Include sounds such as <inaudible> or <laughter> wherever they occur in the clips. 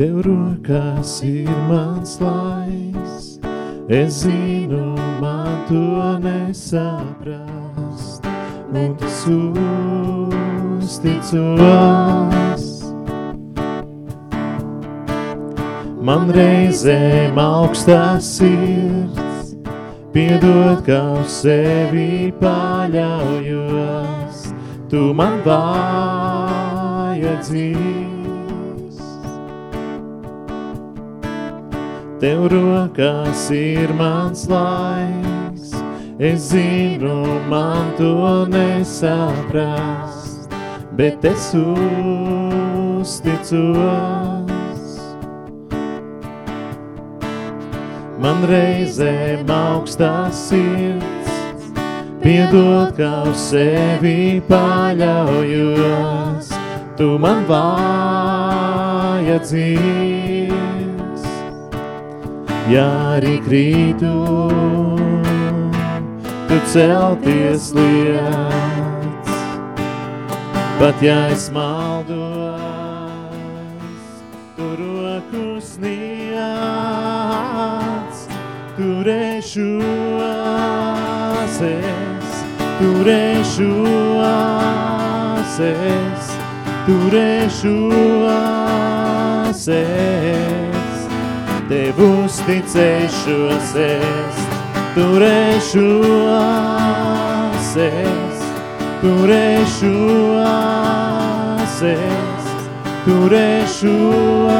Tev rokās ir mans laiks, es zinu, man to nesaprast, un tas uzticos. Man reizēm augstās sirds, piedod, kā uz sevi paļaujos, tu man vajadzīgs. Tev rokās ir mans laiks, es zinu, man to nesaprast, bet es uzticos. Man reizēm augstās sirds, piedod, kā uz sevi paļaujos, tu man vajadzīgs. Ja arī krītu, tu celties liec, pat ja es maldos, tu roku sniedz, turēšos es, turēšos es, turēšos. es, tev uzticēšos es, turēšos es, turēšos es, turēšos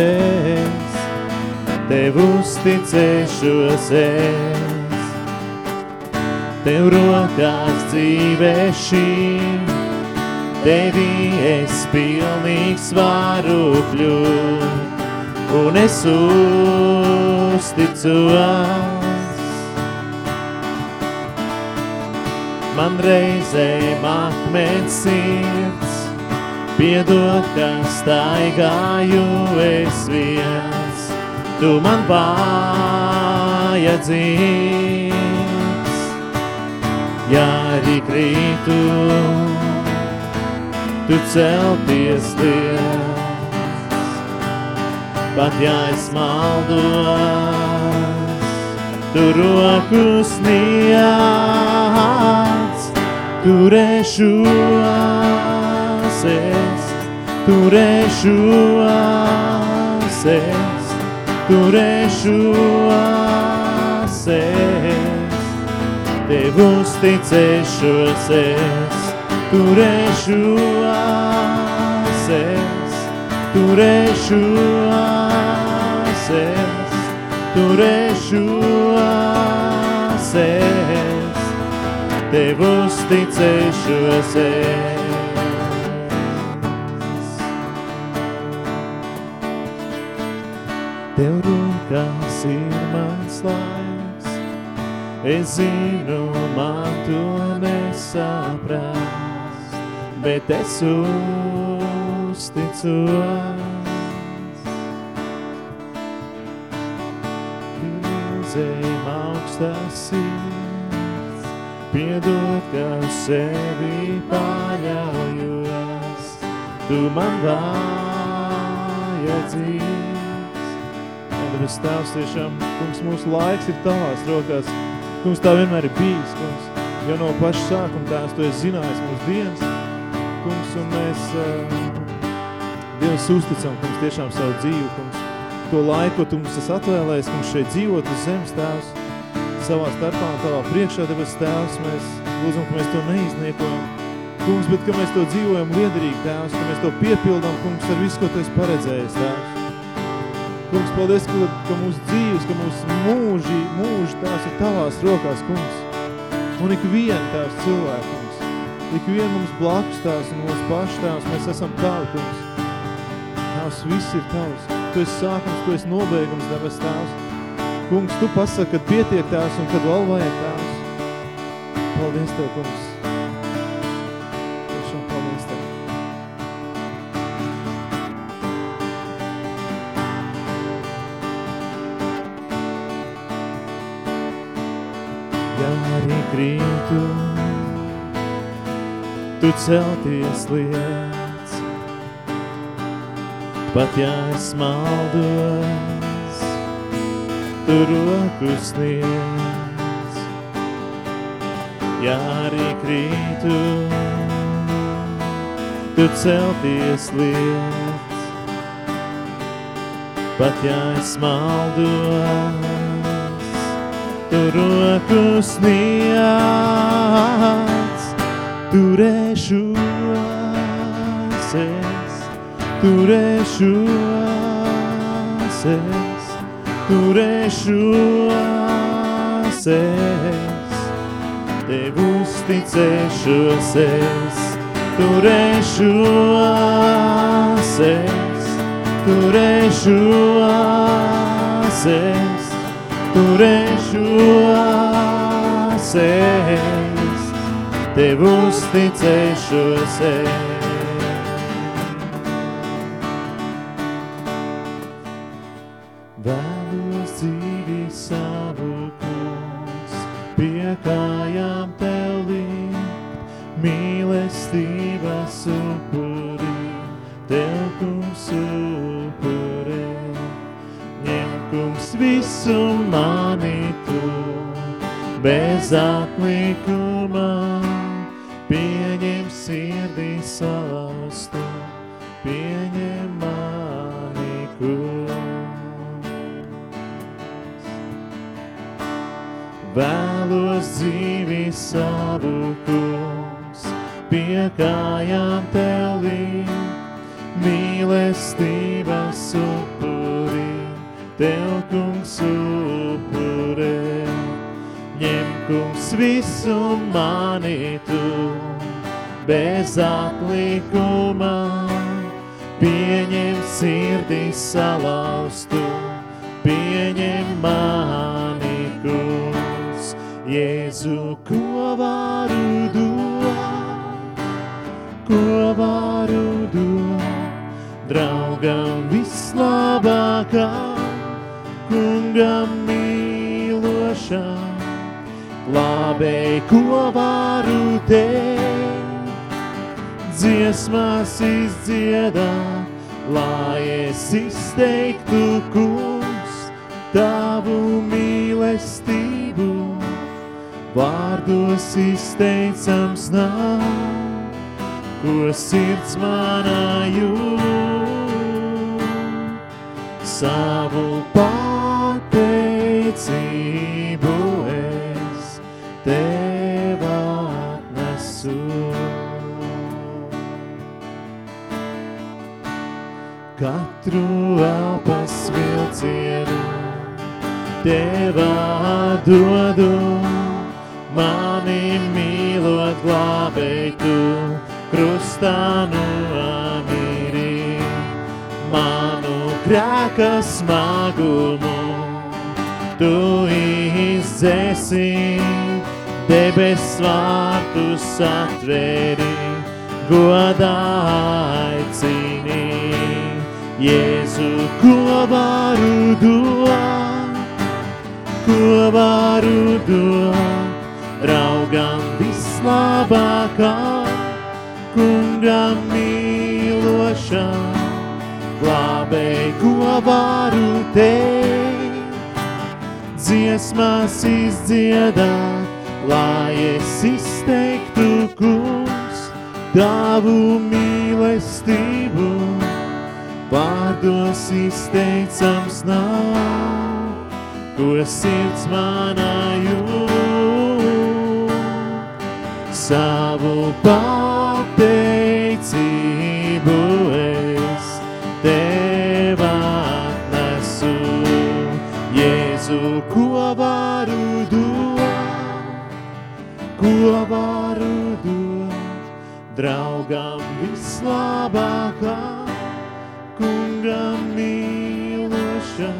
es, tev uzticēšos es. Tev rokās dzīvē šī, tevi es pilnīgs varu kļūt, un es uzticos. Man reizēm akmens sirds, piedod, ka staigāju es viens, tu man vajadzīgs. Ja arī krītu, tu celties liec, pat ja es maldos, tu roku sniedz, turēšos es, turēšos es, turēšos es, tev uzticēšos es, turēšos es, turēšos es, turēšos es, tev uzticēšos es. Tev rokās ir mans laiks, es zinu, man to nesaprast, bet es uzticos. Sirds, piedod, ka sevi paļaujos, tu man vajadzīgs. Debes Tēvs, tiešām, kungs, mūsu laiks ir tavās rokās. Kungs, tā vienmēr ir bijis, kungs. Jo no paša sākuma tās tu esi zinājis mūsu dienas. Kungs, un mēs uh, Dievs uzticam, kungs, tiešām savu dzīvi, kungs. To laiku, tu mums esi atvēlējis, kungs, šeit dzīvot uz zemes tēvs. Savā starpā un tavā priekšā, debes Tēvs, mēs lūdzam, ka mēs to neizniekojam. Kungs, bet ka mēs to dzīvojam liederīgi, Tēvs, ka mēs to piepildam, kungs, ar visu, ko tu esi paredzējis, Tēvs. Kungs, paldies, ka, ka mūsu dzīves, ka mūsu mūži, mūži tās ir tavās rokās, kungs. Un ik vien tās cilvēku, kungs. Ik vien mums blakus tās un mūsu paši tās, mēs esam tavi, kungs. Tās viss ir tavs. Tu esi sākums, tu esi nobeigums, debes tās. Kungs, tu pasaki, kad pietiek tās un kad vēl vajag tās. Paldies Tev, kungs. Tiešām paldies Tev. Ja arī krītu, tu celties liec, pat ja es maldos, tu roku sniedz. Ja arī krītu, tu celties liec, pat ja es maldos, tu roku sniedz, turēšos es, turēšos es, turēšos es, tev uzticēšos es, turēšos es, turēšos es, turēšos es, tev uzticēšos es. Vēlos kungs visu mani tu, bez atlikuma, pieņem sirdī salaustu, pieņem mani kungs. Vēlos dzīvi savu kungs, pie kājām tev likt, mīlestības upurī, tev kungs upurē. Ņem kungs visu mani tu, bez atlikuma, pieņem sirdī salaustu, pieņem mani kungs. Jēzu, ko varu dot, ko varu dot, draugam vislabākam, kungam mīlošam, glābēji, ko varu teikt, dziesmās izdziedā, lai es izteiktu, kungs, tavu mīlestību, vārdos izteicams nav, ko sirds manā jūt, savu pateicību Katru elpas vilcienu tev atdodu, mani mīlot glābēji tu, krustā nomiri manu grēka smagumu. Tu izdzēsi, debes vārtus atveri, godā. Jēzu, ko varu dot, ko varu dot, raugam vislabākam, kungam mīlošam, glābēji, ko varu teikt, dziesmās izdziedāt, lai es izteiktu, kungs, tavu mīlestību, vārdos izteicams nav, ko sirds manā jūt, savu pateicību es tev atnesu. Jēzu, ko varu dot, ko varu dot, draugam vislabākam, kungam mīlošam,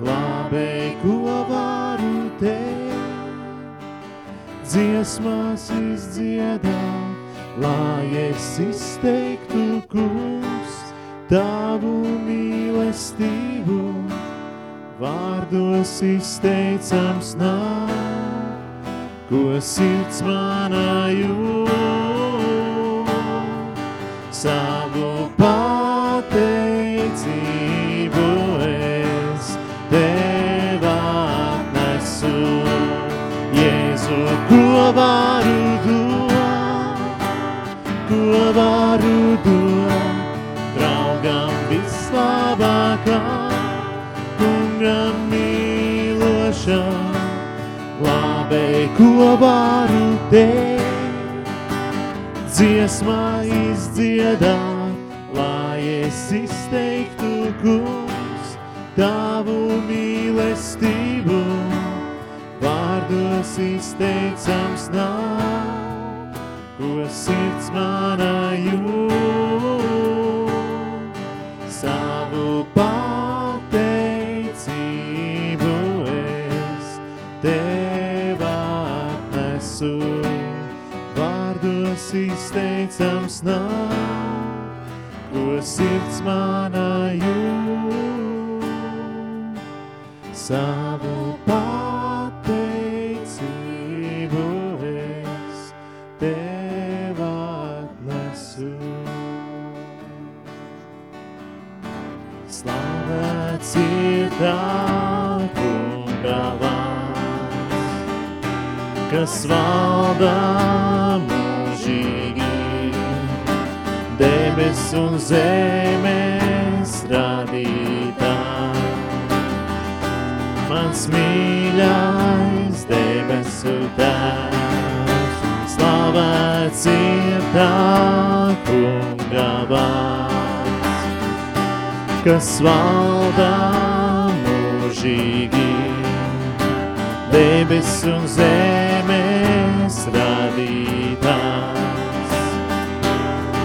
glābēji, ko varu teikt, dziesmās izdziedāt, lai es izteiktu, kungs, tavu mīlestību, vārdos izteicams nav, ko sirds manā jūt, varu dot, ko varu dot, draugam vislabākā, kungam mīlošana, labē, ko varu teikt, dziesmā izdziedāt, lai es izteiktu, kungs, tavu mīlestību, vārdos izteicams nav, ko sirds manā jūt, savu pateicību es tev atnesu, vārdos izteicams nav, ko sirds manā jūt, savu kas valda mūžīgi, debes un zemes radītāji. Mans mīļais debesu tēvs, slavēts ir tā kunga vārds, kas valda mūžīgi, debes un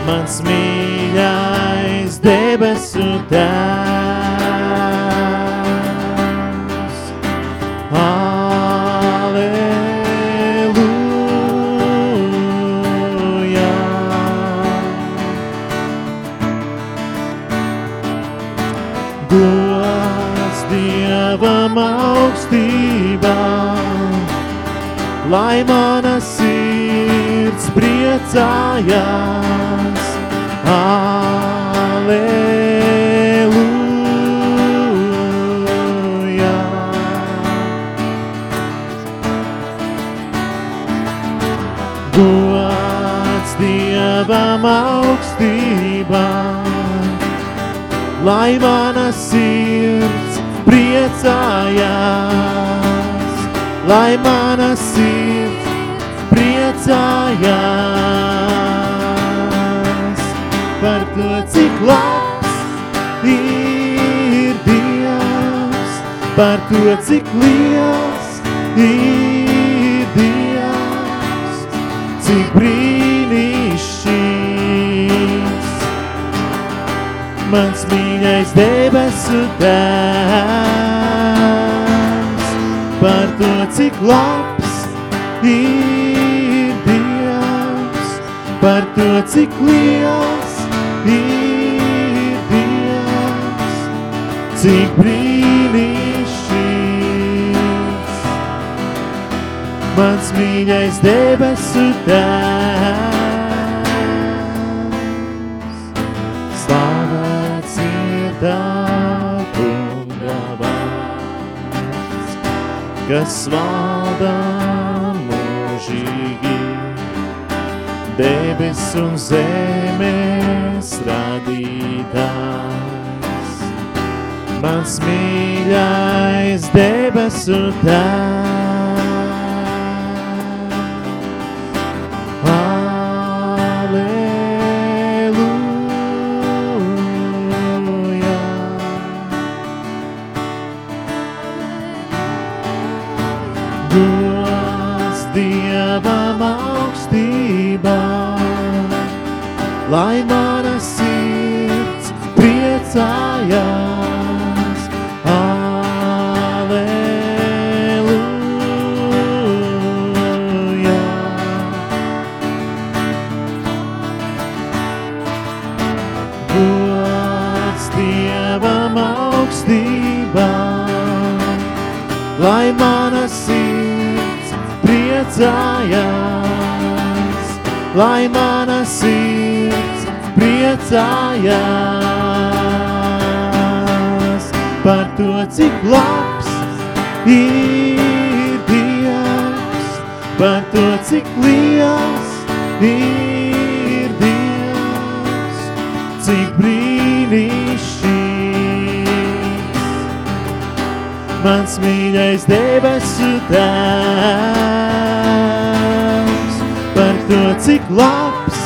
Mans mīļais debesu tēvs. Aleluja. Gods Dievam augstībā, lai mana sirds priecājās. Aleluja. Gods Dievam augstībā, lai mana sirds priecājās, lai mana sirds priecājās to, cik labs ir Dievs, par to, cik liels ir Dievs, cik brīnišķīgs mans mīļais debesu tēvs, par to, cik labs ir Dievs, par to, cik liels ir Dievs, cik brīnišķīgs mans mīļais debesu tēvs. Slavēts ir tā kunga vārds, kas valda debes un zemes radītājs. Mans mīļais debesu tēvs. Aleluja. priecājās, lai mana sirds priecājās par to, cik labs ir Dievs, par to, cik liels ir Dievs, cik brīnišķīgs. Mans mīļais debesu tēvs, cik labs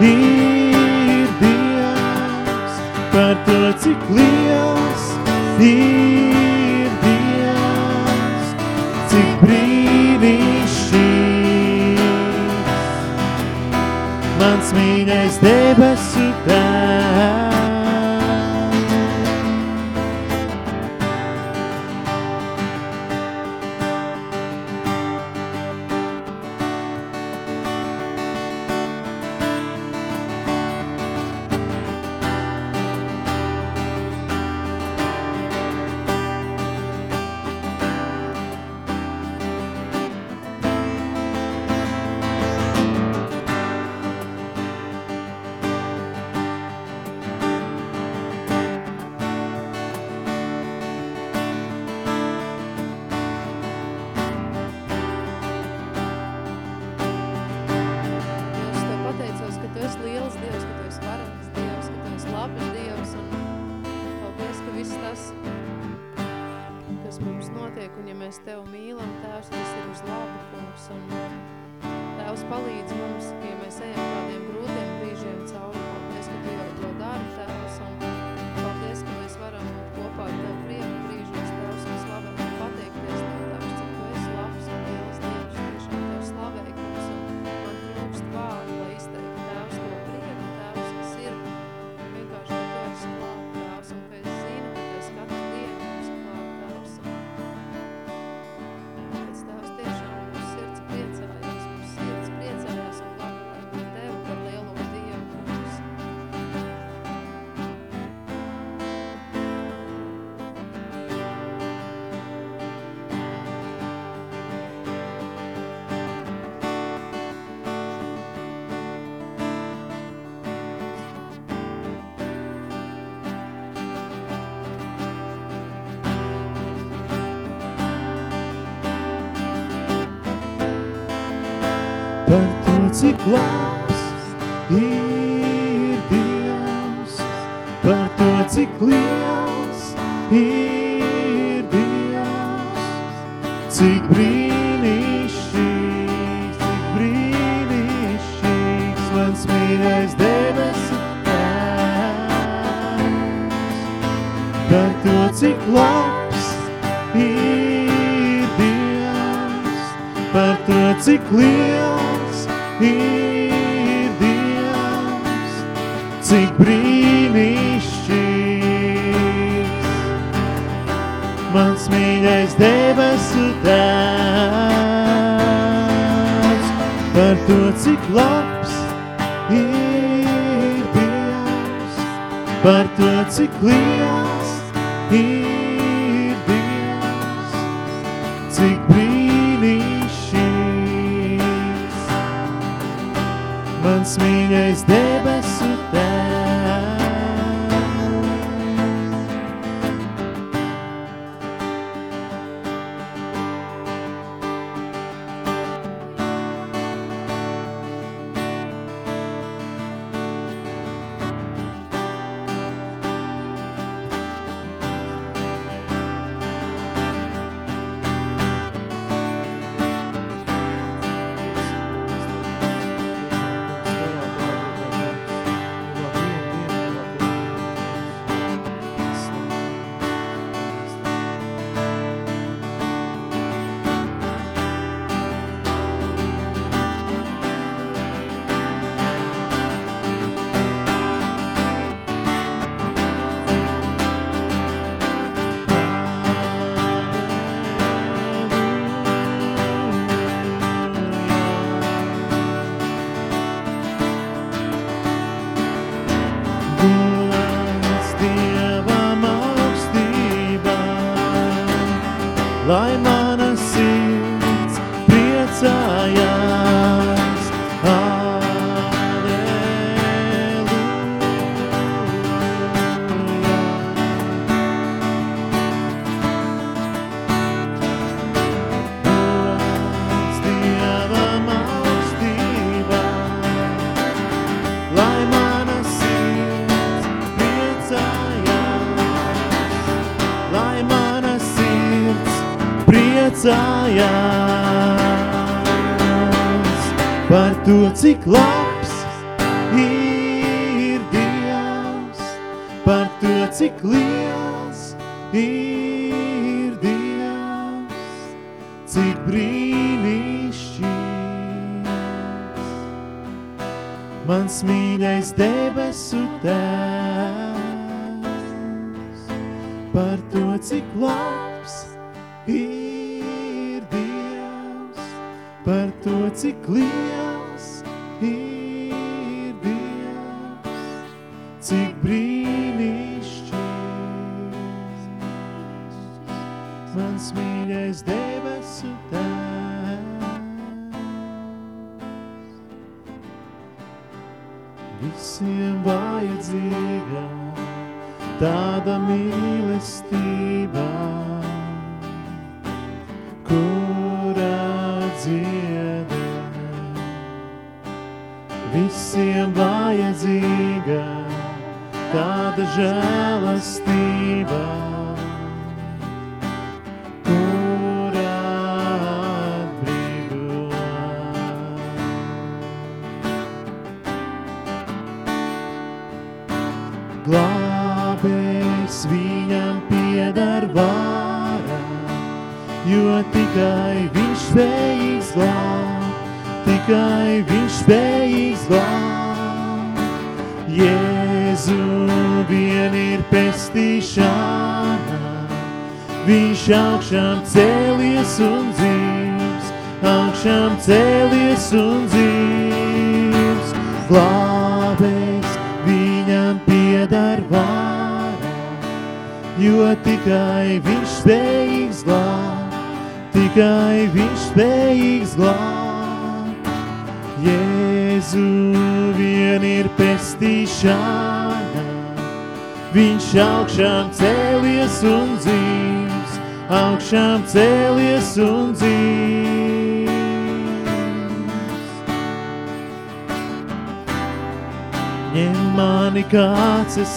ir Dievs, par to, cik liels ir Dievs, cik brīnišķīgs. Mans mīļais debes cik labs ir Dievs, par to, cik liels ir Dievs, cik brīnišķīgs, cik brīnišķīgs mans mīļais debesu tēvs, par to, cik labs ir Dievs, par to, cik liels to, cik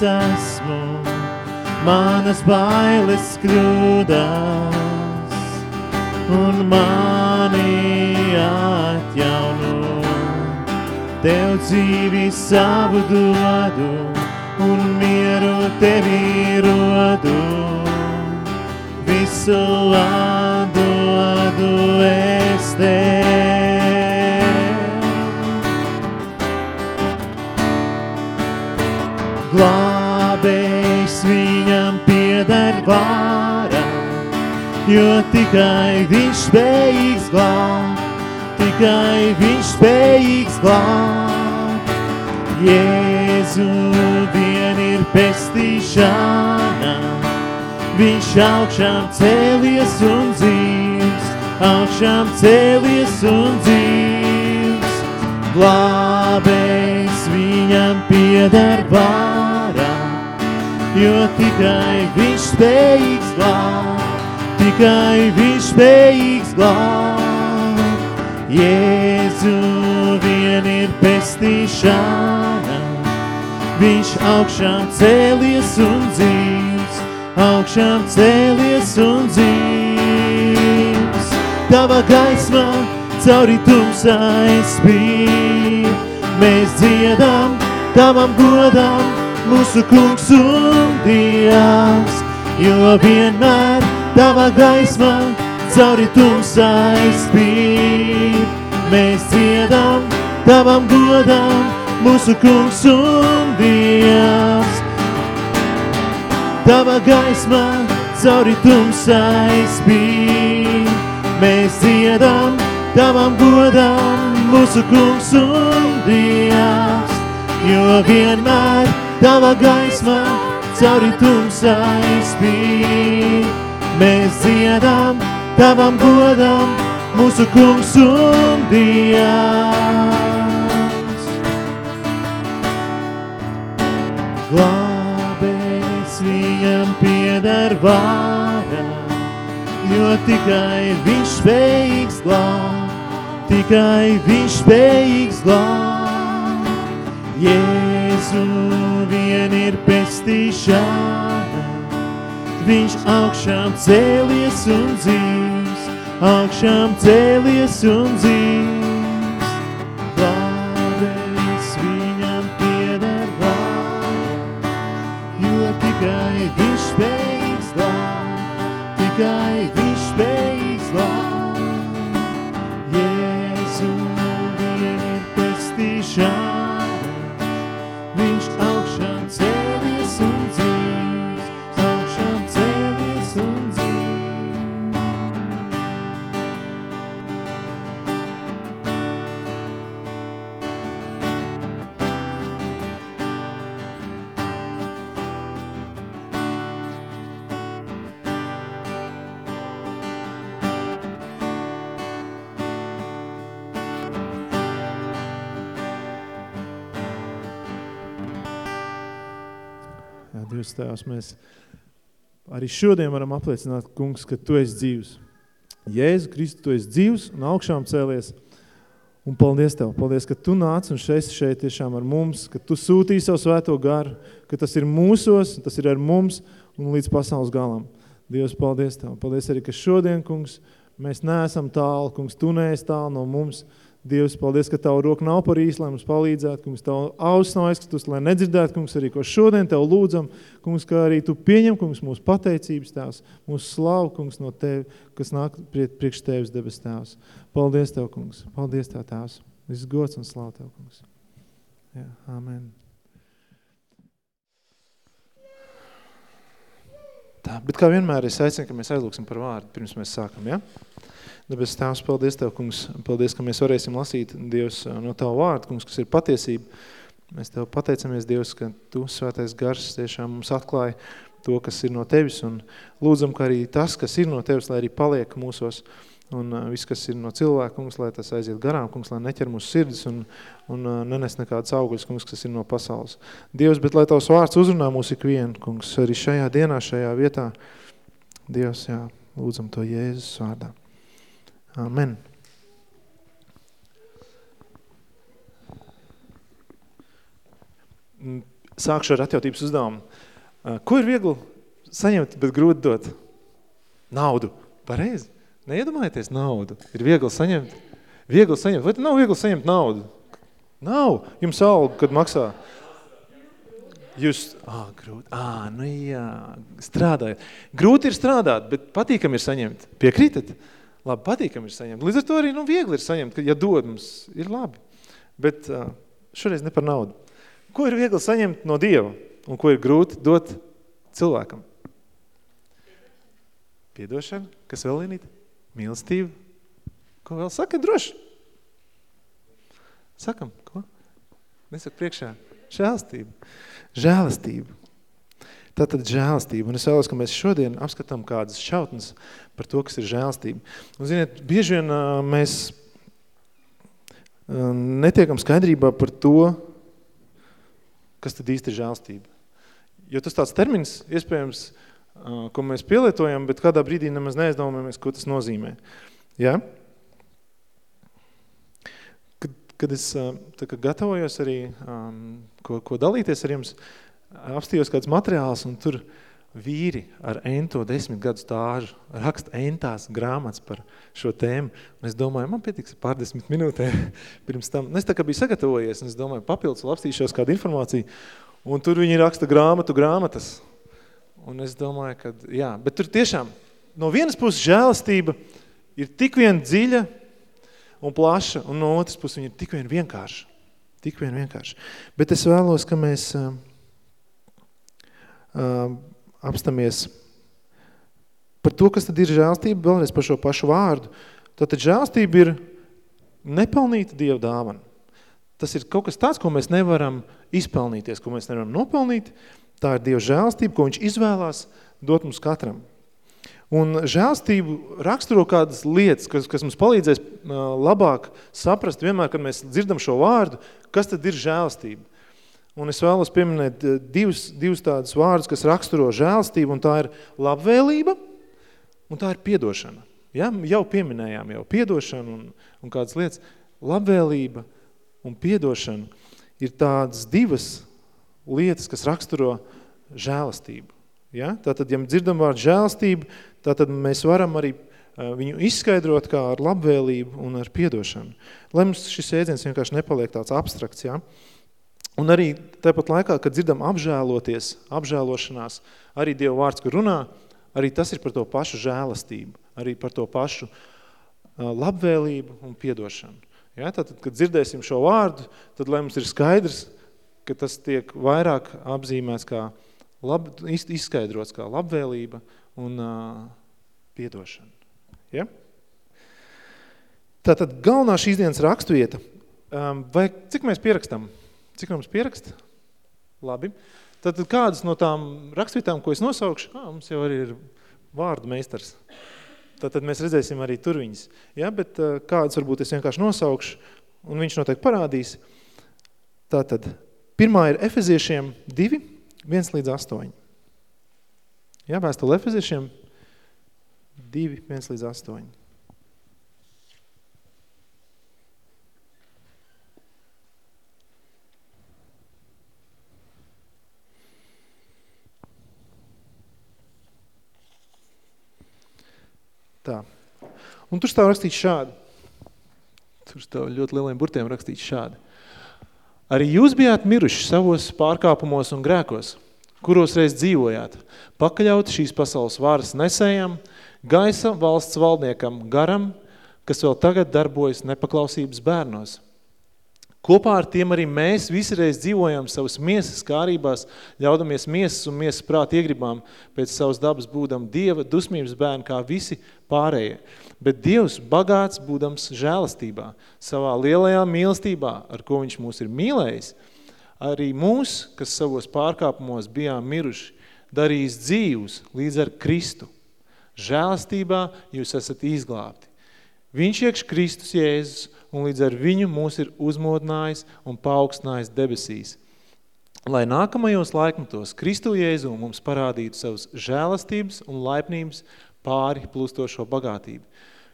esmu, manas bailes kļūdās, un mani atjauno. Tev dzīvi savu dodu, jo tikai viņš spējīgs glābt, tikai viņš spējīgs glābt. Jēzu vien ir pestīšana, viņš augšām cēlies un dzīvs, augšām cēlies un dzīvs. Glābējs viņam pieder vārā, jo tikai viņš spējīgs glābt, tikai viņš spējīgs glābt. Jēzu vien ir pestīšana, viņš augšām cēlies un dzīvs, augšām cēlies un dzīvs. Tava gaisma cauri tumsai spīd, mēs dziedam tavam godam, mūsu kungs un dievs, jo vienmēr tava gaisma cauri tumsai spīd. Mēs dziedam tavam godam, mūsu kungs un dievs. Tava gaisma cauri tumsai spīd. Mēs dziedam tavam godam, mūsu kungs un dievs. Jo vienmēr tava gaisma cauri tumsai spīd. Mēs dziedam tavam godam, mūsu kungs un dievs. Glābējs viņam pieder vārā, jo tikai viņš spējīgs glābt, tikai viņš spējīgs glābt. Jēzu vien ir pestīšana, viņš augšām cēlies un dzīvs, augšām cēlies un dzīvs. Tēvs, mēs arī šodien varam apliecināt, kungs, ka Tu esi dzīvs. Jēzu Kristu, Tu esi dzīvs un augšām cēlies. Un paldies Tev, paldies, ka Tu nāc un šeit, šeit tiešām ar mums, ka Tu sūtīji savu svēto garu, ka tas ir mūsos, tas ir ar mums un līdz pasaules galam. Dievs, paldies Tev. Paldies arī, ka šodien, kungs, mēs neesam tālu, kungs, Tu neesi tālu no mums. Dievs, paldies, ka Tavu roku nav par īsti, lai mums palīdzētu, kungs, Tavu auss nav aizskatus, lai nedzirdētu, kungs, arī ko šodien Tev lūdzam, kungs, kā arī Tu pieņem, kungs, mūsu pateicības Tēvs, mūsu slavu, kungs, no Tevi, kas nāk prie, priekš Tevis debes Tēvs. Paldies Tev, kungs, paldies Tev, Tēvs. Viss gods un slavu Tev, kungs. Jā, amen. Tā, bet kā vienmēr es aicinu, ka mēs aizlūksim par vārdu, pirms mēs sākam, ja? Debes Tēvs, paldies Tev, kungs, paldies, ka mēs varēsim lasīt, Dievs, no Tavu vārdu, kungs, kas ir patiesība. Mēs Tev pateicamies, Dievs, ka Tu, svētais gars, tiešām mums atklāja to, kas ir no Tevis, un lūdzam, ka arī tas, kas ir no Tevis, lai arī paliek mūsos, un uh, viss, kas ir no cilvēka, kungs, lai tas aiziet garām, kungs, lai neķer mūsu sirdis un, un uh, nenes nekādas augļas, kungs, kas ir no pasaules. Dievs, bet lai Tavs vārds uzrunā mūs ikvienu, kungs, arī šajā dienā, šajā vietā, Dievs, jā, lūdzam to Jēzus vārdā. Amen. Mm, Sākšu ar atjautības uzdevumu. Uh, Ko ir viegli saņemt, bet grūti dot? Naudu. Pareizi. Neiedomājieties naudu. Ir viegli saņemt. Viegli saņemt. Vai nav viegli saņemt naudu? Nav. Jums alga, kad maksā. Jūs, ā, grūti, ā, nu jā, strādājat. Grūti ir strādāt, bet patīkam ir saņemt. Piekrītat? Labi, patīkam ir saņemt. Līdz ar to arī, nu, viegli ir saņemt, ka, ja dod mums, ir labi. Bet šoreiz ne par naudu. Ko ir viegli saņemt no Dieva un ko ir grūti dot cilvēkam? Piedošana, kas vēl vienīt? Mīlestība. Ko vēl saka droši? Sakam, ko? Nesaka priekšā. Žēlastība. Žēlastība. Tātad žēlastība. Un es vēlos, ka mēs šodien apskatām kādas šautnes par to, kas ir žēlastība. Un, ziniet, bieži vien uh, mēs uh, netiekam skaidrībā par to, kas tad īsti ir žēlastība. Jo tas tāds termins, iespējams, uh, ko mēs pielietojam, bet kādā brīdī nemaz neaizdomājamies, ko tas nozīmē. Ja? Kad, kad es uh, tā kā gatavojos arī, um, ko, ko dalīties ar jums, apstījos kāds materiāls un tur vīri ar ento desmit gadu stāžu raksta entās grāmatas par šo tēmu. Un es domāju, man pietiks pārdesmit minūtē <laughs> pirms tam. Un es tā kā biju sagatavojies, un es domāju, papildus vēl apstīšos kādu informāciju. Un tur viņi raksta grāmatu grāmatas. Un es domāju, ka jā, bet tur tiešām no vienas puses žēlastība ir tik vien dziļa un plaša, un no otras puses viņa ir tik vien vienkārša. Tik vien vienkārša. Bet es vēlos, ka mēs uh, apstamies par to, kas tad ir žēlstība, vēlreiz par šo pašu vārdu. Tātad žēlstība ir nepelnīta Dieva dāvana. Tas ir kaut kas tāds, ko mēs nevaram izpelnīties, ko mēs nevaram nopelnīt. Tā ir Dieva žēlstība, ko viņš izvēlās dot mums katram. Un žēlstību raksturo kādas lietas, kas, kas mums palīdzēs labāk saprast vienmēr, kad mēs dzirdam šo vārdu, kas tad ir žēlstība. Un es vēlos pieminēt divus, divus tādus vārdus, kas raksturo žēlstību, un tā ir labvēlība, un tā ir piedošana. Ja? Jau pieminējām jau piedošanu un, un kādas lietas. Labvēlība un piedošana ir tādas divas lietas, kas raksturo žēlastību. Ja? Tātad, ja dzirdam vārdu žēlastību, tātad mēs varam arī viņu izskaidrot kā ar labvēlību un ar piedošanu. Lai mums šis ēdziens vienkārši nepaliek tāds abstrakts, ja? Un arī tāpat laikā, kad dzirdam apžēloties, apžēlošanās, arī Dieva vārds, kur runā, arī tas ir par to pašu žēlastību, arī par to pašu labvēlību un piedošanu. Ja, tad, kad dzirdēsim šo vārdu, tad lai mums ir skaidrs, ka tas tiek vairāk apzīmēts kā lab, izskaidrots kā labvēlība un uh, piedošana. Ja? Tātad galvenā šīs dienas rakstvieta, um, vai cik mēs pierakstam? Cik mums pierakst? Labi. Tātad kādas no tām rakstvietām, ko es nosaukšu, ā, mums jau arī ir vārdu meistars. Tātad mēs redzēsim arī tur viņas. Ja? Bet kādas varbūt es vienkārši nosaukšu, un viņš noteikti parādīs. Tātad, pirmā ir Efeziešiem 2, 1 līdz 8. Jā, vēstule Efeziešiem 2, 1 līdz 8. Tā. Un tur stāv rakstīts šādi. Tur stāv ļoti lieliem burtiem rakstīts šādi. Arī jūs bijāt miruši savos pārkāpumos un grēkos, kuros reiz dzīvojāt, pakaļauti šīs pasaules varas nesējam, gaisa valsts valdniekam garam, kas vēl tagad darbojas nepaklausības bērnos – Kopā ar tiem arī mēs visi reiz dzīvojam savas miesas kārībās, ļaudamies miesas un miesas prāt iegribām pēc savas dabas būdam Dieva dusmības bērni kā visi pārējie. Bet Dievs bagāts būdams žēlastībā, savā lielajā mīlestībā, ar ko viņš mūs ir mīlējis, arī mūs, kas savos pārkāpumos bijām miruši, darījis dzīvus līdz ar Kristu. Žēlastībā jūs esat izglābti. Viņš iekš Kristus Jēzus un līdz ar viņu mūs ir uzmodinājis un paaugstinājis debesīs. Lai nākamajos laikmetos Kristu Jēzu mums parādītu savus žēlastības un laipnības pāri plūstošo bagātību.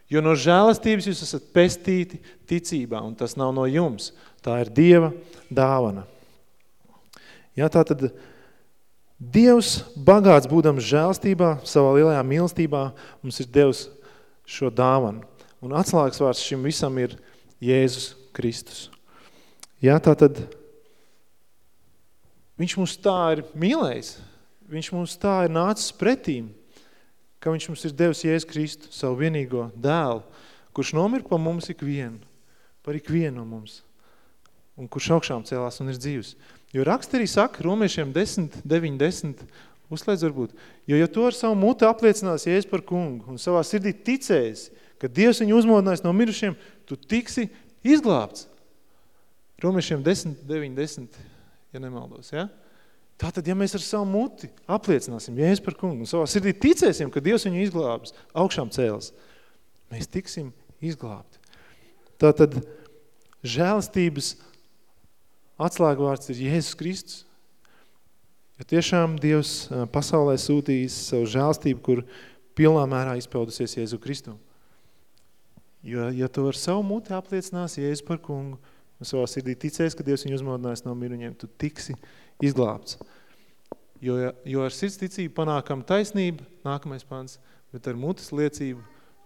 Jo no žēlastības jūs esat pestīti ticībā, un tas nav no jums. Tā ir Dieva dāvana. Jā, tā tad Dievs bagāts būdams žēlstībā, savā lielajā mīlestībā, mums ir Dievs šo dāvanu. Un atslēgas vārds šim visam ir Jēzus Kristus. Jā, tā tad viņš mums tā ir mīlējis, viņš mums tā ir nācis pretīm, ka viņš mums ir devis Jēzus Kristu, savu vienīgo dēlu, kurš nomir pa mums ikvienu, par ikvienu no mums, un kurš augšām celās un ir dzīvs. Jo raksti arī saka, romiešiem 10, 9, 10, uzslēdz varbūt, jo ja to ar savu mutu apliecinās Jēzus par kungu un savā sirdī ticējis, ka Dievs viņu uzmodinājis no mirušiem, tu tiksi izglābts. Romiešiem 10, 9, 10, ja nemaldos, ja? Tātad, ja mēs ar savu muti apliecināsim Jēzus par kungu un savā sirdī ticēsim, ka Dievs viņu izglābs, augšām cēlas, mēs tiksim izglābti. Tātad, žēlastības atslēgvārds ir Jēzus Kristus. Ja tiešām Dievs pasaulē sūtījis savu žēlstību, kur pilnā mērā izpaudusies Jēzu Kristu. Jo, ja tu ar savu muti apliecinās Jēzu par kungu un savā sirdī ticēs, ka Dievs viņu uzmodinājis no miruņiem, tu tiksi izglābts. Jo, jo ar sirds ticību panākam taisnību, nākamais pants, bet ar mutas liecību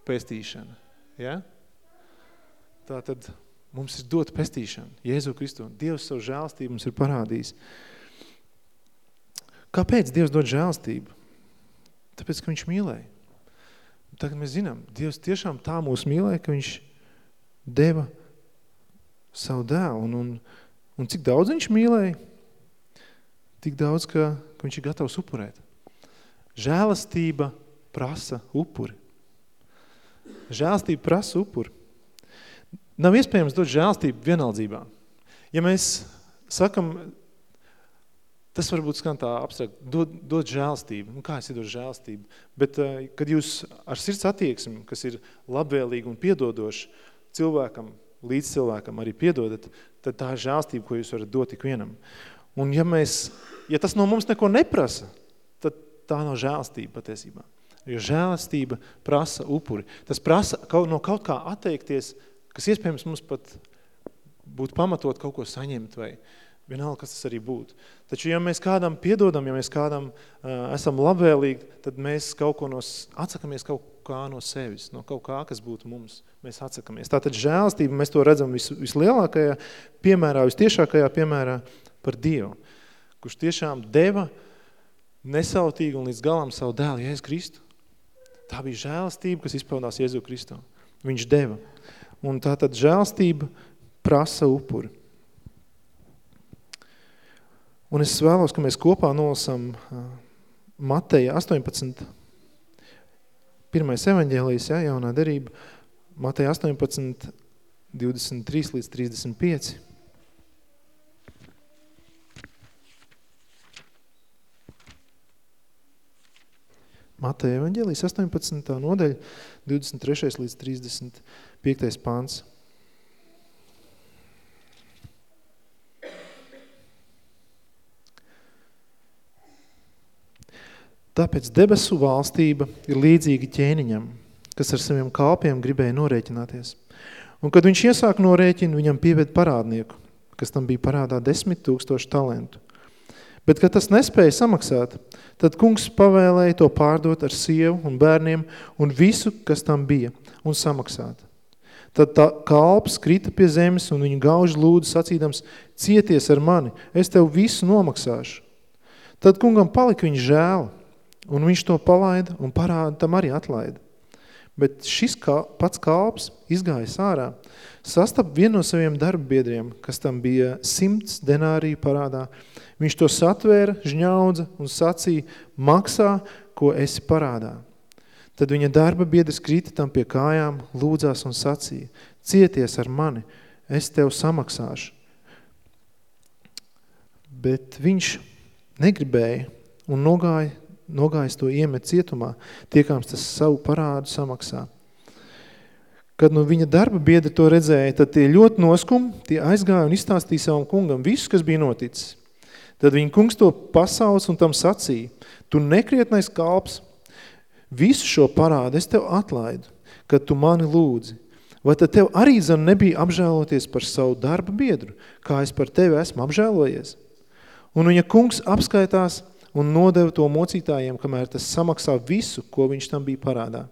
pestīšana. Ja? Tā tad mums ir dot pestīšana, Jēzu Kristu. Dievs savu žēlstību mums ir parādījis. Kāpēc Dievs dod žēlstību? Tāpēc, ka viņš mīlēja. Tagad mēs zinām, Dievs tiešām tā mūs mīlēja, ka viņš deva savu dēlu. Un, un, un cik daudz viņš mīlēja? Tik daudz, ka, ka viņš ir gatavs upurēt. Žēlastība prasa upuri. Žēlastība prasa upuri. Nav iespējams dot žēlastību vienaldzībā. Ja mēs sakam, Tas varbūt skan tā abstrakt, dod, dod žēlstību. Nu, kā es iedodu žēlstību? Bet, uh, kad jūs ar sirds attieksmi, kas ir labvēlīgi un piedodoši cilvēkam, līdz cilvēkam arī piedodat, tad tā ir žēlstība, ko jūs varat dot ikvienam. Un ja, mēs, ja tas no mums neko neprasa, tad tā nav žēlstība patiesībā. Jo žēlastība prasa upuri. Tas prasa kaut, no kaut kā atteikties, kas iespējams mums pat būtu pamatot kaut ko saņemt vai, uh, Vienalga, kas tas arī būtu. Taču, ja mēs kādam piedodam, ja mēs kādam uh, esam labvēlīgi, tad mēs kaut ko no, atsakamies kaut, kā no sevis, no kaut kā, kas būtu mums. Mēs atsakamies. Tātad žēlastība, mēs to redzam vis, vislielākajā piemērā, vistiešākajā piemērā par Dievu, kurš tiešām deva nesautīgi un līdz galam savu dēlu Jēzus Kristu. Tā bija žēlastība, kas izpaudās Jēzu Kristu. Viņš deva. Un tātad žēlastība prasa upuri. Un es vēlos, ka mēs kopā nolasam Mateja 18, pirmais evaņģēlijas, ja, jaunā derība, Mateja 18, 23 līdz 35. Mateja evaņģēlijas 18. nodaļa, 23. līdz 35. pāns. Tāpēc debesu valstība ir līdzīga ķēniņam, kas ar saviem kalpiem gribēja norēķināties. Un kad viņš iesāk norēķinu, viņam pieved parādnieku, kas tam bija parādā desmit tūkstoši talentu. Bet, kad tas nespēja samaksāt, tad kungs pavēlēja to pārdot ar sievu un bērniem un visu, kas tam bija, un samaksāt. Tad tā kalps krita pie zemes un viņu gauži lūdzu sacīdams, cieties ar mani, es tev visu nomaksāšu. Tad kungam palika viņa žēl Un viņš to palaida un parāda, tam arī atlaida. Bet šis kā, pats kalps izgāja sārā, sastap vienu no saviem darbabiedriem, kas tam bija simts denāriju parādā. Viņš to satvēra, žņaudza un sacīja, maksā, ko esi parādā. Tad viņa darba biedrs krita tam pie kājām, lūdzās un sacīja, cieties ar mani, es tev samaksāšu. Bet viņš negribēja un nogāja nogājis to iemet cietumā, tiekāms tas savu parādu samaksā. Kad nu viņa darba biedri to redzēja, tad tie ļoti noskum, tie aizgāja un izstāstīja savam kungam visu, kas bija noticis. Tad viņa kungs to pasauc un tam sacīja, tu nekrietnais kalps, visu šo parādu es tev atlaidu, kad tu mani lūdzi. Vai tad tev arī zan nebija apžēloties par savu darba biedru, kā es par tevi esmu apžēlojies? Un viņa kungs apskaitās un nodeva to mocītājiem, kamēr tas samaksā visu, ko viņš tam bija parādā.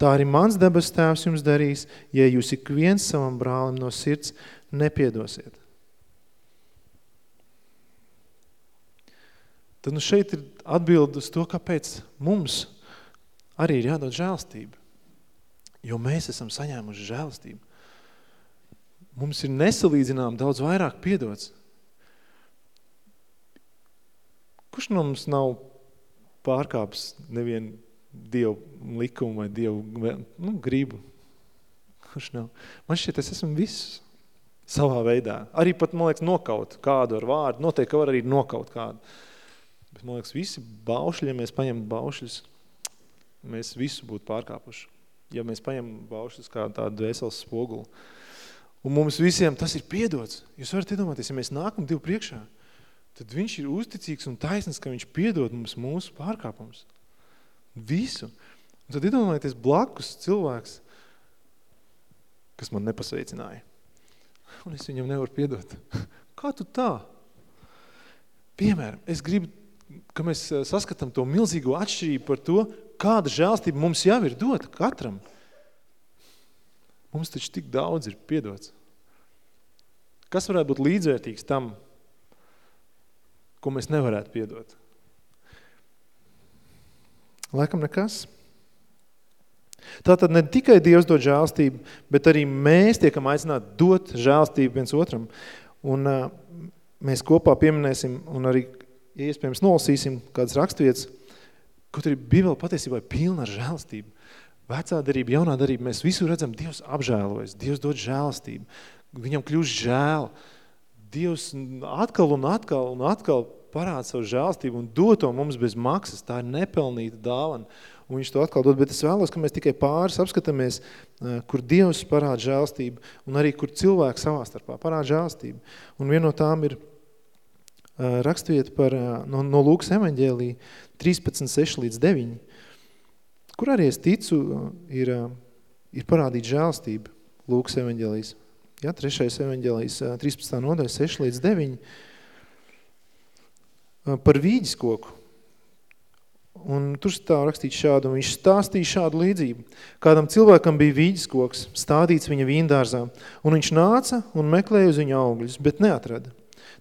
Tā arī mans debes tēvs jums darīs, ja jūs ik viens savam brālim no sirds nepiedosiet. Tad nu šeit ir atbild uz to, kāpēc mums arī ir jādod žēlstība. Jo mēs esam saņēmuši žēlstību. Mums ir nesalīdzinām daudz vairāk piedots. Kurš no mums nav pārkāps nevienu Dievu likumu vai Dievu nu, gribu? Kurš nav? Man šķiet, es esmu viss savā veidā. Arī pat, man liekas, nokaut kādu ar vārdu. Noteikti, ka var arī nokaut kādu. Bet, man liekas, visi baušļi, ja mēs paņemam baušļus, mēs visu būtu pārkāpuši. Ja mēs paņemam baušļus kā tādu dvēseles spogulu. Un mums visiem tas ir piedots. Jūs varat iedomāties, ja mēs nākam divu priekšā, tad viņš ir uzticīgs un taisns, ka viņš piedod mums mūsu pārkāpums. Visu. Un tad iedomājieties blakus cilvēks, kas man nepasveicināja. Un es viņam nevaru piedot. <laughs> Kā tu tā? Piemēram, es gribu, ka mēs eh, saskatām to milzīgo atšķirību par to, kāda žēlstība mums jau ir dota katram. Mums taču tik daudz ir piedots. Kas varētu būt līdzvērtīgs tam, ko mēs nevarētu piedot? Laikam nekas. Tātad ne tikai Dievs dod žēlstību, bet arī mēs tiekam aicināti dot žēlstību viens otram. Un uh, mēs kopā pieminēsim un arī, ja iespējams, nolasīsim kādas rakstvietas, kaut arī Bībele patiesībā ir pilna ar žēlstību. Vecā darība, jaunā darība, mēs visu redzam, Dievs apžēlojas, Dievs dod žēlstību, viņam kļūst žēl, Dievs atkal un atkal un atkal parāda savu žēlstību un dod to mums bez maksas. Tā ir nepelnīta dāvana. Un viņš to atkal dod, bet es vēlos, ka mēs tikai pāris apskatāmies, eh, kur Dievs parāda žēlstību un arī kur cilvēks savā starpā parāda žēlstību. Un viena no tām ir eh, rakstvieta par, eh, no, no Lūkas evaņģēlī 13, 6 līdz 9, kur arī es ticu, ir, ir parādīt žēlstību Lūkas evaņģēlīs. Ja, trešais evaņģēlijas 13. nodaļa 6 līdz 9 par vīģiskoku. Un tur stāv rakstīts šādu, un viņš stāstīja šādu līdzību. Kādam cilvēkam bija vīģiskoks, stādīts viņa vīndārzā, un viņš nāca un meklēja uz viņa augļus, bet neatrada.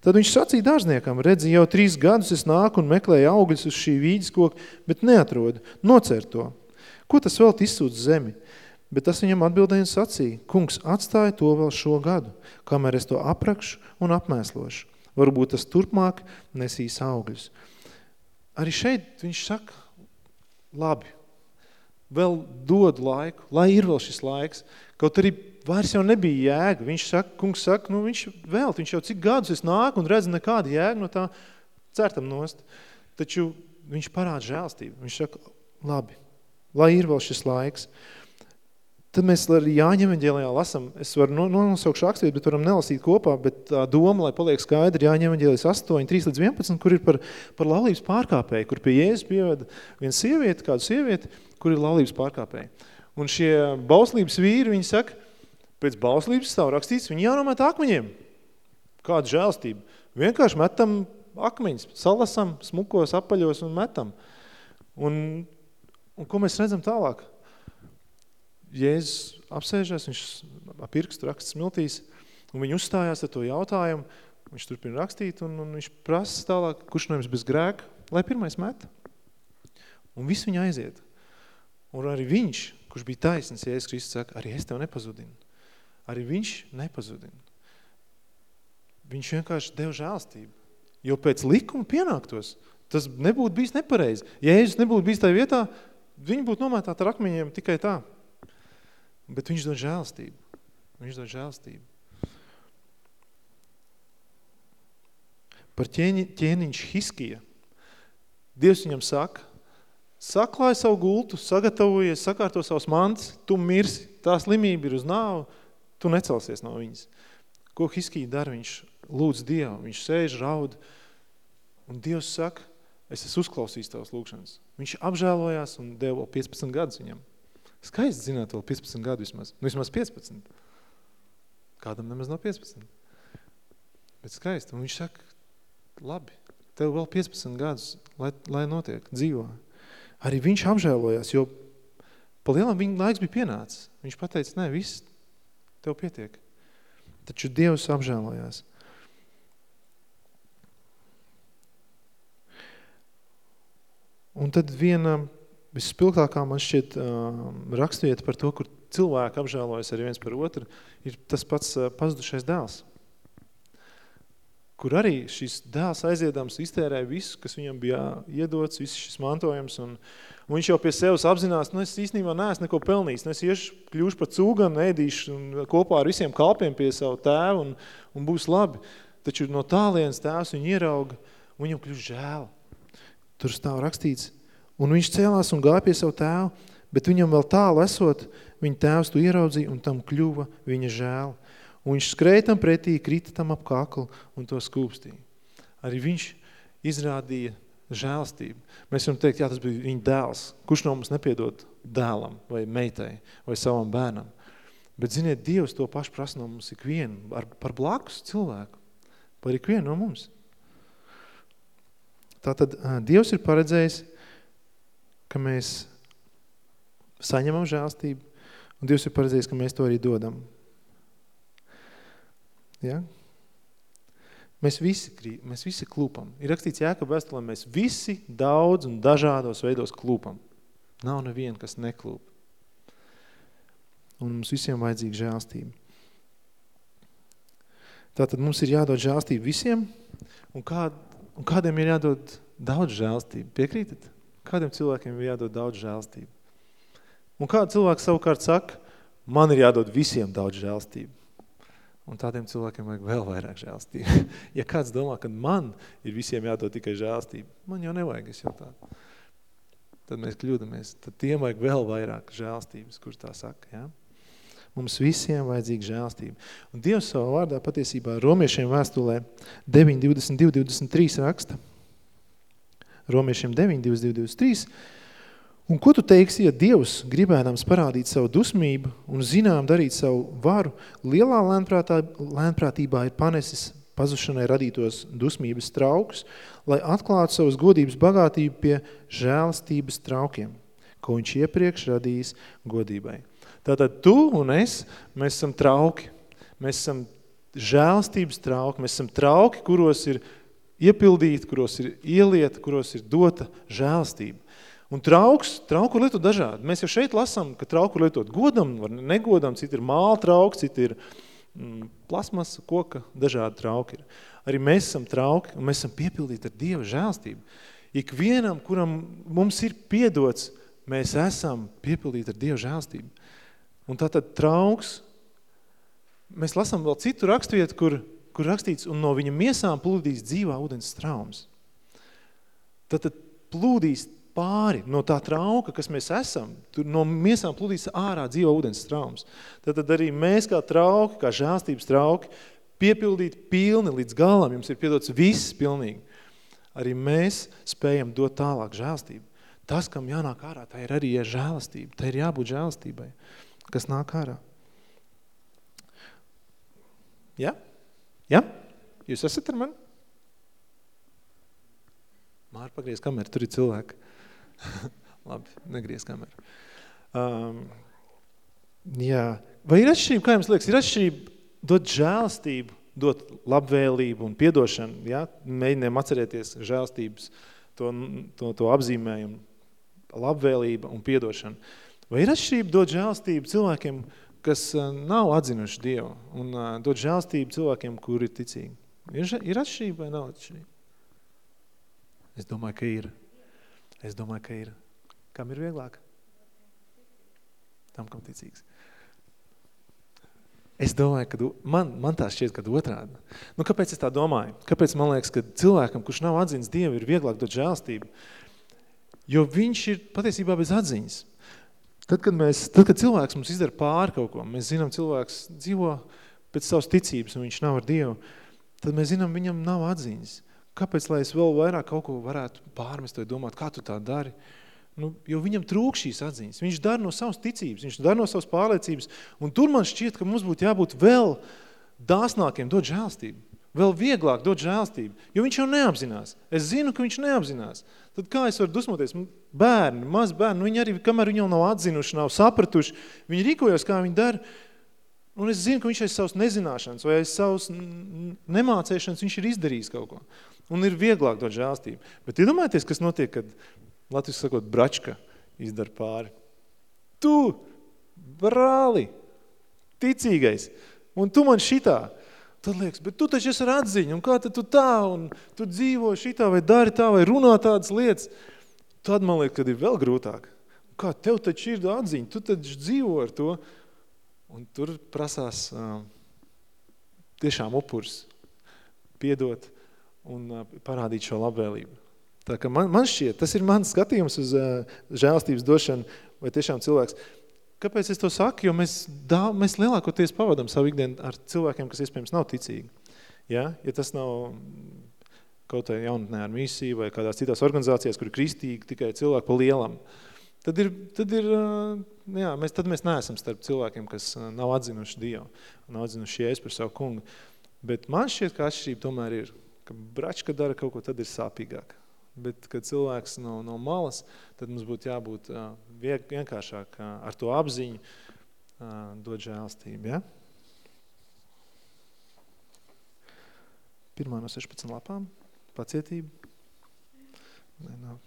Tad viņš sacīja dārzniekam, redzi, jau trīs gadus es nāku un meklēju augļus uz šī vīģiskoka, bet neatrodu, nocer to. Ko tas vēl izsūdz zemi? Bet tas viņam atbildēja un sacīja, kungs, atstāja to vēl šo gadu, kamēr es to aprakšu un apmēslošu. Varbūt tas turpmāk nesīs augļus. Arī šeit viņš saka, labi, vēl dod laiku, lai ir vēl šis laiks. Kaut arī vairs jau nebija jēga. Viņš saka, kungs saka, nu viņš vēl, viņš jau cik gadus es nāku un redzu nekādu jēgu no tā certam nost. Taču viņš parāda žēlstību. Viņš saka, labi, lai ir vēl šis laiks. Tad mēs arī Jāņa evaņģēlijā lasam, es varu nosaukšu rakstvietu, bet varam nelasīt kopā, bet tā doma, lai paliek skaidri, Jāņa evaņģēlijas 8, 3 līdz 11, kur ir par, par laulības pārkāpēju, kur pie Jēzus pieveda viena sieviete, kādu sievieti, kur ir laulības pārkāpēji. Un šie bauslības vīri, viņi saka, pēc bauslības stāv rakstīts, viņi jānomet akmeņiem. Kāda žēlstība. Vienkārši metam akmeņus, salasam, smukos, apaļos un metam. Un, un ko mēs redzam tālāk? Jēzus apsēžās, viņš pirkstu raksta smiltīs, un viņi uzstājās ar to jautājumu, viņš turpina rakstīt, un, un viņš prasa tālāk, kurš no jums bez grēka, lai pirmais met. Un viss viņa aiziet. Un arī viņš, kurš bija taisns, Jēzus Kristus saka, arī es tev nepazudinu. Arī viņš nepazudina. Viņš vienkārši deva žēlstību. Jo pēc likuma pienāktos, tas nebūtu bijis nepareizi. Jēzus nebūtu bijis tajā vietā, viņi būtu nomētāti ar akmeņiem tikai tā. Bet viņš dod žēlstību. Viņš dod žēlstību. Par ķēni, ķēniņš Hiskija. Dievs viņam saka, saklāj savu gultu, sagatavojies, sakārto savus mantas, tu mirsi, tā slimība ir uz nāvu, tu necelsies no viņas. Ko Hiskija dara? Viņš lūdz Dievu, viņš sēž, raud, un Dievs saka, es esmu uzklausījis tavas lūkšanas. Viņš apžēlojās un vēl 15 gadus viņam. Skaisti zināt vēl 15 gadu vismaz. Nu, vismaz 15. Kādam nemaz nav 15. Bet skaisti. Un viņš saka, labi, tev vēl 15 gadus, lai, lai notiek, dzīvo. Arī viņš apžēlojās, jo pa lielam viņa laiks bija pienācis. Viņš pateica, nē, viss, tev pietiek. Taču Dievs apžēlojās. Un tad viena Vispilgtākā man šķiet rakstvieta par to, kur cilvēki apžēlojas arī viens par otru, ir tas pats pazudušais dēls. Kur arī šis dēls aiziedams iztērēja visu, kas viņam bija iedots, viss šis mantojums, un, un viņš jau pie sevis apzinās, nu es īstenībā neesmu neko pelnījis, nu es iešu, kļūšu par cūganu, ēdīšu un kopā ar visiem kalpiem pie savu tēvu, un, un būs labi. Taču no tālienes tēvs viņu ierauga, un viņam kļūst žēl. Tur stāv rakstīts, Un viņš cēlās un gāja pie savu tēvu, bet viņam vēl tālu esot, viņa tēvs tu ieraudzīja un tam kļuva viņa žēl. Un viņš skrēja tam pretī, krita tam ap kaklu un to skūpstīja. Arī viņš izrādīja žēlstību. Mēs varam teikt, jā, tas bija viņa dēls. Kurš no mums nepiedod dēlam vai meitai vai savam bērnam? Bet, ziniet, Dievs to pašu prasa no mums ikvienu, ar, par blakus cilvēku, par ikvienu no mums. Tātad Dievs ir paredzējis ka mēs saņemam žēlstību, un Dievs ir paredzējis, ka mēs to arī dodam. Ja? Mēs visi, mēs visi klūpam. Ir rakstīts Jākab vēstulē, mēs visi daudz un dažādos veidos klūpam. Nav neviena, kas neklūp. Un mums visiem vajadzīga žēlstība. Tātad mums ir jādod žēlstība visiem, un, kā, un kādiem ir jādod daudz žēlstību. Piekrītat? Kādiem cilvēkiem ir jādod daudz žēlstību? Un kāda cilvēka savukārt saka, man ir jādod visiem daudz žēlstību. Un tādiem cilvēkiem vajag vēl vairāk žēlstību. <laughs> ja kāds domā, ka man ir visiem jādod tikai žēlstību, man jau nevajag, es jau tā. Tad mēs kļūdamies. Tad tiem vajag vēl vairāk žēlstības, kurš tā saka. Ja? Mums visiem vajadzīga žēlstība. Un Dievs savā vārdā patiesībā romiešiem vēstulē 9, 22, 23 raksta – Romiešiem 9, 22, 23. Un ko tu teiksi, ja Dievs, gribēdams parādīt savu dusmību un zinām darīt savu varu, lielā lēnprātībā ir panesis pazušanai radītos dusmības traukus, lai atklātu savas godības bagātību pie žēlstības traukiem, ko viņš iepriekš radījis godībai. Tātad tu un es, mēs esam trauki. Mēs esam žēlstības trauki, mēs esam trauki, kuros ir iepildīti, kuros ir ielieta, kuros ir dota žēlstība. Un trauks, trauku lietot dažādi. Mēs jau šeit lasām, ka trauku lietot godam, var negodam, citi ir māla trauks, citi ir mm, plasmasa, koka, dažādi trauki ir. Arī mēs esam trauki un mēs esam piepildīti ar Dieva žēlstību. Ikvienam, kuram mums ir piedots, mēs esam piepildīti ar Dieva žēlstību. Un tātad trauks, mēs lasām vēl citu rakstvietu, kur, kur rakstīts, un no viņa miesām plūdīs dzīvā ūdens straums. Tātad plūdīs pāri no tā trauka, kas mēs esam, tur no miesām plūdīs ārā dzīvā ūdens straums. Tātad arī mēs kā trauki, kā žāstības trauki, piepildīt pilni līdz galam, jums ir piedots viss pilnīgi. Arī mēs spējam dot tālāk žēlstību. Tas, kam jānāk ārā, tā ir arī žēlastība. Tā ir jābūt žēlastībai, kas nāk ārā. Ja? Ja? Jūs esat ar mani? Māra, pagriez kameru, tur ir cilvēki. <laughs> Labi, negriez kameru. Um, jā. Vai ir atšķirība, kā jums liekas, ir atšķirība dot žēlastību, dot labvēlību un piedošanu, ja? Mēģinām atcerēties žēlastības, to, to, to apzīmējumu, labvēlība un piedošana. Vai ir atšķirība dot žēlastību cilvēkiem, kas uh, nav atzinuši Dievu un uh, dot žēlstību cilvēkiem, kuri ir ticīgi. Ir, ir atšķirība vai nav atšķirība? Es domāju, ka ir. Es domāju, ka ir. Kam ir vieglāk? Tam, kam ticīgs. Es domāju, ka man, man tā šķiet, ka otrādi. Nu, kāpēc es tā domāju? Kāpēc man liekas, ka cilvēkam, kurš nav atzinis Dievu, ir vieglāk dot žēlstību? Jo viņš ir patiesībā bez atziņas. Tad, kad, mēs, tad, kad cilvēks mums izdara pāri kaut ko, mēs zinām, cilvēks dzīvo pēc savas ticības un viņš nav ar Dievu, tad mēs zinām, viņam nav atziņas. Kāpēc, lai es vēl vairāk kaut ko varētu pārmest vai domāt, kā tu tā dari? Nu, jo viņam trūk šīs atziņas. Viņš dara no savas ticības, viņš dara no savas pārliecības. Un tur man šķiet, ka mums būtu jābūt vēl dāsnākiem dot žēlstību. Vēl vieglāk dot žēlstību, jo viņš jau neapzinās. Es zinu, ka viņš neapzinās. Tad kā es varu dusmoties? Bērni, maz bērni, nu viņi arī, kamēr viņi jau nav atzinuši, nav sapratuši, viņi rīkojās, kā viņi dara. Un es zinu, ka viņš aiz savas nezināšanas vai aiz savas nemācēšanas viņš ir izdarījis kaut ko. Un ir vieglāk dot žēlstību. Bet iedomājieties, kas notiek, kad Latvijas sakot, bračka izdara pāri. Tu, brāli, ticīgais, un tu man šitā. Tad liekas, bet tu taču esi ar atziņu, un kā tad tu tā, un tu dzīvo šitā, vai dari tā, vai runā tādas lietas. Tad man liekas, kad ir vēl grūtāk. Kā tev taču ir atziņa, tu taču dzīvo ar to. Un tur prasās uh, tiešām upurs piedot un uh, parādīt šo labvēlību. Tā kā man, man šķiet, tas ir mans skatījums uz uh, žēlstības došanu, vai tiešām cilvēks. Kāpēc es to saku? Jo mēs, dā, mēs lielākoties pavadam savu ikdienu ar cilvēkiem, kas iespējams nav ticīgi. Ja, ja tas nav kaut vai jaunatnē ar misiju vai kādās citās organizācijās, kur ir kristīgi tikai cilvēki pa lielam, tad ir, tad ir jā, mēs, tad mēs neesam starp cilvēkiem, kas nav atzinuši Dievu, nav atzinuši Jēzus par savu kungu. Bet man šķiet, ka atšķirība tomēr ir, ka bračka dara kaut ko, tad ir sāpīgāk bet kad cilvēks no, no malas, tad mums būtu jābūt uh, vienkāršāk ar to apziņu dot žēlstību. Ja? Pirmā no 16 lapām – pacietība. Nē, nav.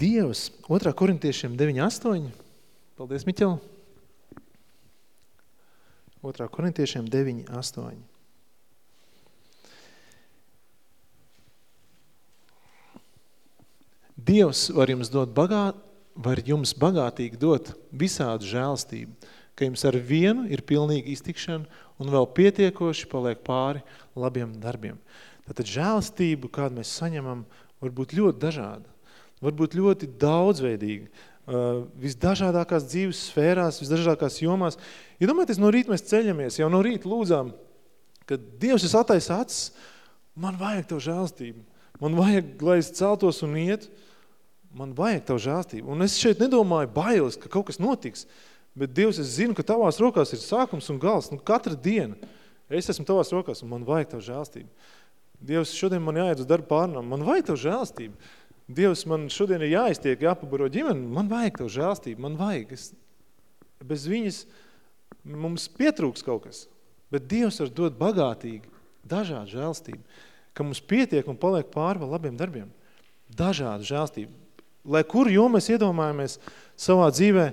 Dievs, 2. korintiešiem 9.8. Paldies, Miķel. 2. korintiešiem 9.8. Dievs var jums, dot bagāt, var jums bagātīgi dot visādu žēlstību, ka jums ar vienu ir pilnīga iztikšana un vēl pietiekoši paliek pāri labiem darbiem. Tātad žēlstību, kādu mēs saņemam, var būt ļoti dažāda, var būt ļoti daudzveidīga, uh, visdažādākās dzīves sfērās, visdažādākās jomās. Iedomājieties, no rīta mēs ceļamies, jau no rīta lūdzām, kad Dievs es attaisa acis, man vajag tev žēlstību, man vajag, lai es celtos un iet, man vajag tavu žāstību. Un es šeit nedomāju bailes, ka kaut kas notiks, bet Dievs, es zinu, ka tavās rokās ir sākums un gals, nu katra diena. Es esmu tavās rokās un man vajag tavu žēlstību. Dievs, šodien man jāiet uz darbu pārnām, man vajag tavu žēlstību. Dievs, man šodien ir jāiztiek, jāpabaro ģimeni, man vajag tavu žēlstību, man vajag. Es, bez viņas mums pietrūks kaut kas. Bet Dievs var dot bagātīgi, dažādu žēlstību, ka mums pietiek un paliek pāri vēl labiem darbiem. Dažādu žēlstību. Lai kur jo mēs iedomājamies savā dzīvē,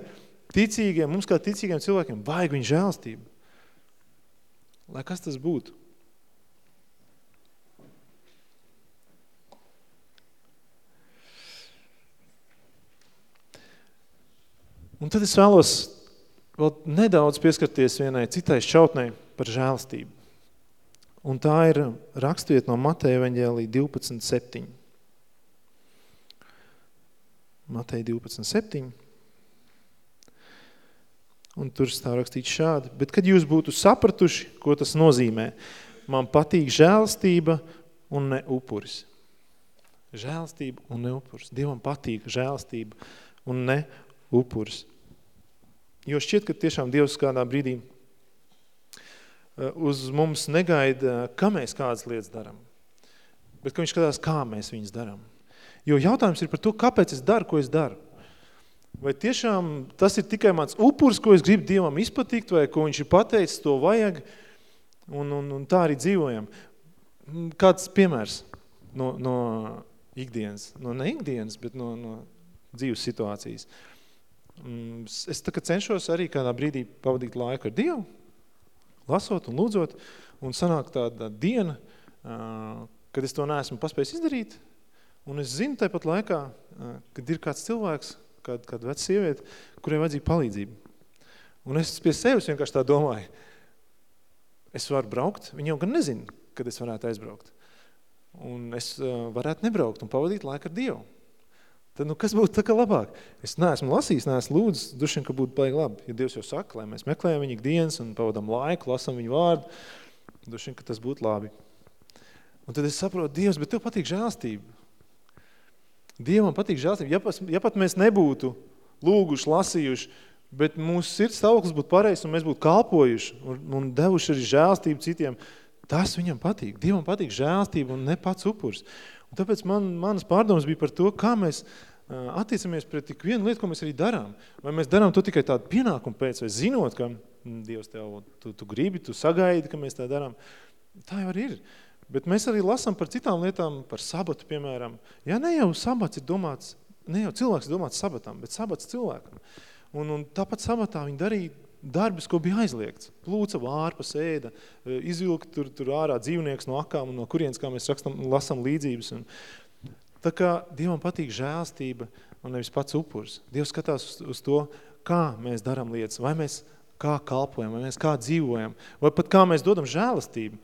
ticīgiem, mums kā ticīgiem cilvēkiem, vajag viņa žēlstību. Lai kas tas būtu? Un tad es vēlos vēl nedaudz pieskarties vienai citai šķautnei par žēlstību. Un tā ir rakstiet no Mateja evaņģēlī 12.7. Mateja 12.7. Un tur stāv rakstīts šādi. Bet kad jūs būtu sapratuši, ko tas nozīmē, man patīk žēlstība un ne upuris. Žēlstība un ne upuris. Dievam patīk žēlstība un ne upuris. Jo šķiet, ka tiešām Dievs kādā brīdī eh, uz mums negaida, ka mēs kādas lietas daram, bet ka viņš skatās, kā mēs viņas daram. Jo jautājums ir par to, kāpēc es daru, ko es daru. Vai tiešām tas ir tikai mans upurs, ko es gribu Dievam izpatikt, vai ko viņš ir pateicis, to vajag, un, un, un tā arī dzīvojam. Kāds piemērs no, no ikdienas, no ne ikdienas, bet no, no dzīves situācijas. Mm, es tā cenšos arī kādā brīdī pavadīt laiku ar Dievu, lasot un lūdzot, un sanāk tāda diena, kad es to neesmu paspējis izdarīt, un es zinu tāpat laikā, kad ir kāds cilvēks, kāda, kāda veca sieviete, kurai vajadzīga palīdzība. Un es pie sevis vienkārši tā domāju, es varu braukt, viņi jau gan nezina, kad es varētu aizbraukt. Un es varētu nebraukt un pavadīt laiku ar Dievu. Tad, nu, kas būtu tā kā labāk? Es neesmu lasījis, neesmu lūdzis, dušiem, ka būtu baigi labi. Ja Dievs jau saka, lai mēs meklējam viņu ikdienas un pavadam laiku, lasam viņu vārdu, dušiem, ka tas būtu labi. Un tad es saprotu, Dievs, bet tev patīk žēlstība. Dievam patīk žēlstība. Ja, pas, ja pat mēs nebūtu lūguši, lasījuši, bet mūsu sirds stāvoklis būtu pareizs un mēs būtu kalpojuši un, un devuši arī žēlstību citiem, tas viņam patīk. Dievam patīk žēlstība un ne pats upurs. Un tāpēc man, manas pārdomas bija par to, kā mēs attiecamies pret tik vienu lietu, ko mēs arī darām. Vai mēs darām to tikai tādu pienākumu pēc, vai zinot, ka mm, Dievs tev, tu, tu gribi, tu sagaidi, ka mēs tā darām. Tā jau arī ir. Bet mēs arī lasām par citām lietām, par sabatu, piemēram. Ja ne jau sabats ir domāts, ne jau cilvēks ir domāts sabatam, bet sabats cilvēkam. Un, un tāpat sabatā viņi darīja darbus, ko bija aizliegts. Plūca vārpas, ēda, e, izvilkt tur, tur ārā dzīvnieks no akām un no kurienes, kā mēs rakstam, lasam līdzības. Un, tā kā Dievam patīk žēlstība un nevis pats upurs. Dievs skatās uz, uz to, kā mēs daram lietas, vai mēs kā kalpojam, vai mēs kā dzīvojam, vai pat kā mēs dodam žēlastību.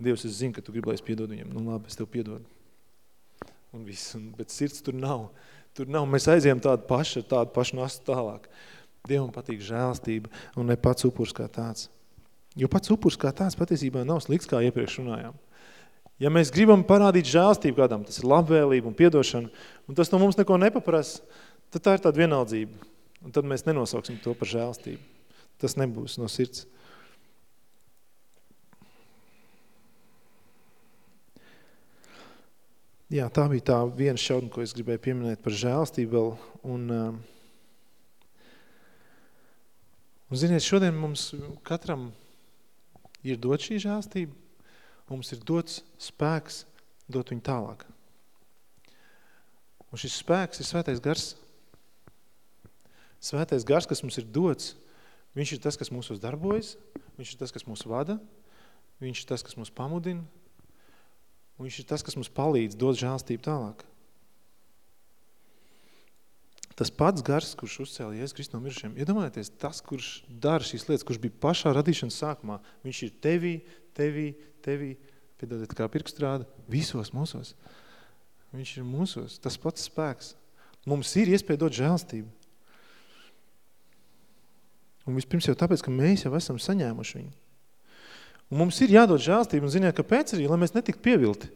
Dievs, es zinu, ka tu gribi, lai es piedodu viņam. Nu labi, es tev piedodu. Un viss, un, bet sirds tur nav. Tur nav, mēs aizējam tādu pašu, tādu pašu nastu tālāk. Dievam patīk žēlstība un ne pats upurs kā tāds. Jo pats upurs kā tāds patiesībā nav slikts, kā iepriekš runājām. Ja mēs gribam parādīt žēlstību kādam, tas ir labvēlība un piedošana, un tas no mums neko nepaprasa, tad tā ir tāda vienaldzība. Un tad mēs nenosauksim to par žēlstību. Tas nebūs no sirds. Jā, tā bija tā viena šaudna, ko es gribēju pieminēt par žēlstību vēl. Un, um, un ziniet, šodien mums katram ir dot šī žēlstība, mums ir dots spēks dot viņu tālāk. Un šis spēks ir svētais gars. Svētais gars, kas mums ir dots, viņš ir tas, kas mūsos darbojas, viņš ir tas, kas mūs vada, viņš ir tas, kas mūs pamudina, Un viņš ir tas, kas mums palīdz dot žēlstību tālāk. Tas pats gars, kurš uzcēla Jēzus Kristu no mirušiem, iedomājieties, tas, kurš dara šīs lietas, kurš bija pašā radīšanas sākumā, viņš ir tevī, tevī, tevī, piedodiet kā pirkstrāda, visos mūsos. Viņš ir mūsos, tas pats spēks. Mums ir iespēja dot žēlstību. Un vispirms jau tāpēc, ka mēs jau esam saņēmuši viņu. Un mums ir jādod žēlstība, un ziniet, kāpēc arī, lai mēs netiktu pievilti.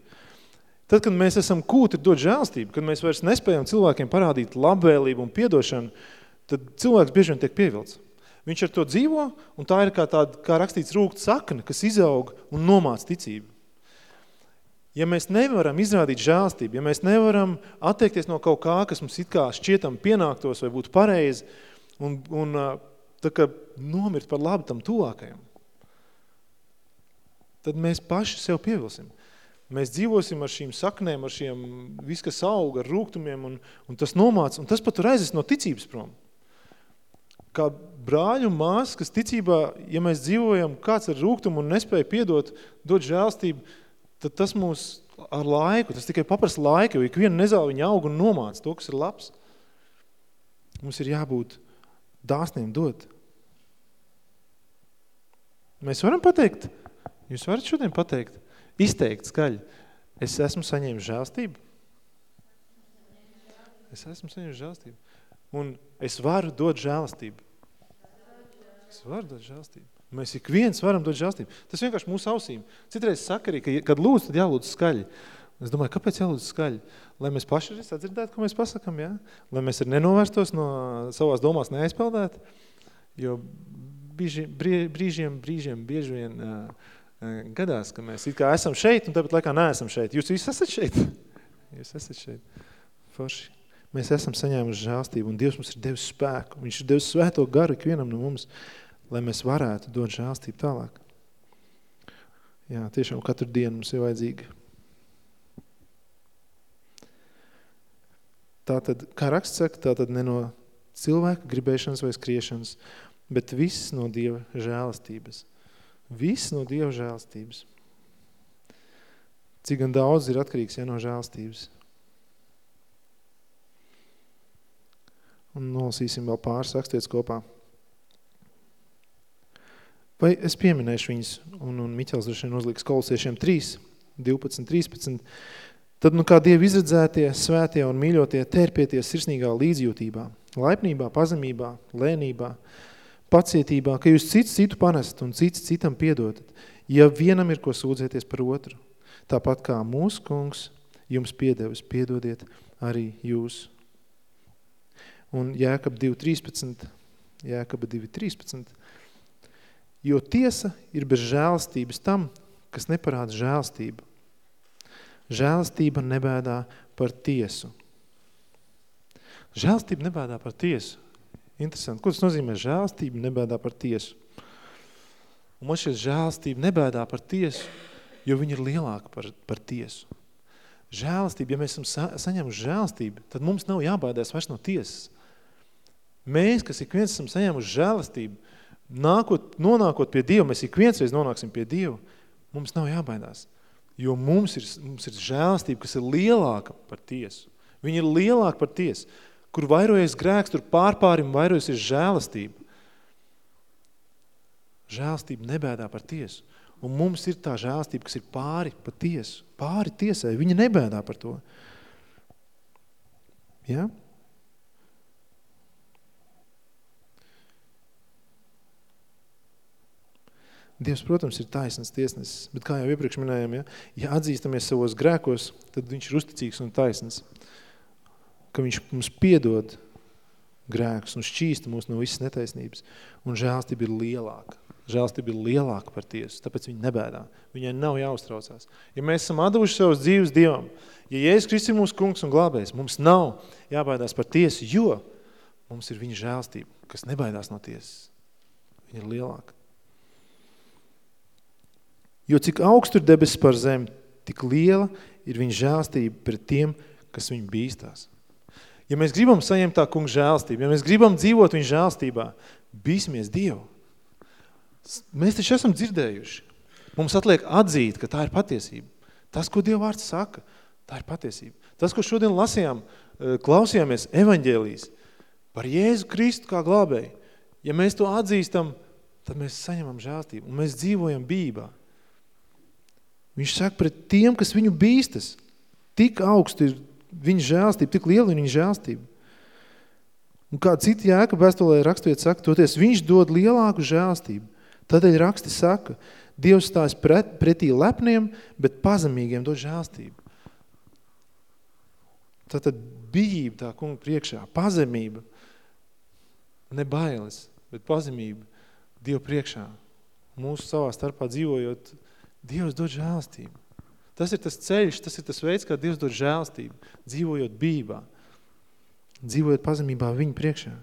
Tad, kad mēs esam kūti dot žēlstību, kad mēs vairs nespējam cilvēkiem parādīt labvēlību un piedošanu, tad cilvēks bieži vien tiek pievilts. Viņš ar to dzīvo, un tā ir kā tāda, kā rakstīts rūkt sakne, kas izaug un nomāc ticību. Ja mēs nevaram izrādīt žēlstību, ja mēs nevaram atteikties no kaut kā, kas mums it kā šķietam pienāktos vai būtu pareizi, un, un tā kā nomirt par labu tam tuvākajam, tad mēs paši sev pievilsim. Mēs dzīvosim ar šīm saknēm, ar šiem viss, kas aug, ar rūgtumiem, un, un tas nomāc, un tas pat tur aizies no ticības prom. Kā brāļu māsas, kas ticībā, ja mēs dzīvojam kāds ar rūgtumu un nespēja piedot, dot žēlstību, tad tas mūs ar laiku, tas tikai paprast laika, jo ikviena nezāle viņa aug un nomāc to, kas ir labs. Mums ir jābūt dāsniem dot. Mēs varam pateikt, jūs varat šodien pateikt, izteikt skaļi, es esmu saņēmis žēlstību. Es esmu saņēmis žēlstību. Un es varu dot žēlastību. Es varu dot žēlastību. Mēs ik viens varam dot žēlastību. Tas vienkārši mūsu ausīm. Citreiz saka arī, ka, kad lūdz, tad jālūdz skaļi. Es domāju, kāpēc jālūdz skaļi? Lai mēs paši arī sadzirdētu, ko mēs pasakam, ja? Lai mēs arī nenovērstos no savās domās neaizpeldēt. Jo bieži, brīžiem, brīžiem, bieži vien uh, gadās, ka mēs it kā esam šeit un tāpat laikā neesam šeit. Jūs visi esat šeit? Jūs esat šeit. Forši. Mēs esam saņēmuši žāstību un Dievs mums ir devis spēku. Viņš ir devis svēto garu ikvienam no mums, lai mēs varētu dot žāstību tālāk. Jā, tiešām katru dienu mums ir vajadzīga. Tātad, kā raksts saka, tātad ne no cilvēka gribēšanas vai skriešanas, bet viss no Dieva žēlastības. Viss no Dieva žēlastības. Cik gan daudz ir atkarīgs ja, no žēlastības. Un nolasīsim vēl pāris rakstietas kopā. Vai es pieminēšu viņus, un, un Miķels droši vien uzliks kolosiešiem 3, 12, 13. Tad, nu kā Dievi izredzētie, svētie un mīļotie, tērpieties sirsnīgā līdzjūtībā, laipnībā, pazemībā, lēnībā, pacietībā, ka jūs cits citu panest un cits citam piedotat, ja vienam ir ko sūdzēties par otru. Tāpat kā mūsu kungs jums piedevis, piedodiet arī jūs. Un Jēkab 2.13, Jēkaba 2.13, jo tiesa ir bez žēlstības tam, kas neparāda žēlstību. Žēlstība nebēdā par tiesu. Žēlstība nebēdā par tiesu. Interesanti. Ko tas nozīmē? Žēlstība nebēdā par tiesu. Un man šeit žēlstība nebēdā par tiesu, jo viņa ir lielāka par, par tiesu. Žēlstība, ja mēs esam sa saņēmuši žēlstību, tad mums nav jābaidās vairs no tiesas. Mēs, kas ik viens esam saņēmuši žēlastību, nākot, nonākot pie Dieva, mēs ik viens reiz nonāksim pie Dieva, mums nav jābaidās. Jo mums ir, mums ir žēlastība, kas ir lielāka par tiesu. Viņa ir lielāka par tiesu. Kur vairojas grēks, tur pārpārim vairojas ir žēlastība. Žēlastība nebēdā par tiesu. Un mums ir tā žēlastība, kas ir pāri pa tiesu. Pāri tiesai. Viņa nebēdā par to. Ja? Dievs, protams, ir taisnas tiesnesis, bet kā jau iepriekš minējām, ja, ja atzīstamies savos grēkos, tad viņš ir uzticīgs un taisnas. Ka viņš mums piedod grēkus un šķīsta mūs no visas netaisnības. Un žēlstība ir lielāka. Žēlstība ir lielāka par tiesu, tāpēc viņa nebēdā. Viņai nav jāuztraucās. Ja mēs esam atdevuši savus dzīves Dievam, ja Jēzus Kristus ir mūsu kungs un glābējs, mums nav jābaidās par tiesu, jo mums ir viņa žēlstība, kas nebaidās no tiesas. Viņa ir lielāka. Jo cik augstu ir debesis par zemi, tik liela ir viņa žēlstība pret tiem, kas viņu bīstās. Ja mēs gribam saņemt tā kunga žēlstību, ja mēs gribam dzīvot viņa žēlstībā, bīsimies Dievu. Mēs taču esam dzirdējuši. Mums atliek atzīt, ka tā ir patiesība. Tas, ko Dieva vārds saka, tā ir patiesība. Tas, ko šodien lasījām, eh, klausījāmies evaņģēlīs par Jēzu Kristu kā glābēju, ja mēs to atzīstam, tad mēs saņemam žēlstību un mēs dzīvojam bībā. Viņš saka pret tiem, kas viņu bīstas. Tik augstu ir viņa žēlstība, tik liela viņa žēlstība. Un kā citi jēka vēstulē raksturiet saka, toties viņš dod lielāku žēlstību. Tādēļ raksti saka, Dievs stājas pret, pretī lepniem, bet pazemīgiem dod žēlstību. Tātad bijība tā kunga priekšā, pazemība, ne bailes, bet pazemība Dievu priekšā. Mūsu savā starpā dzīvojot, Dievs dod žēlstību. Tas ir tas ceļš, tas ir tas veids, kā Dievs dod žēlstību, dzīvojot bībā, dzīvojot pazemībā viņa priekšā.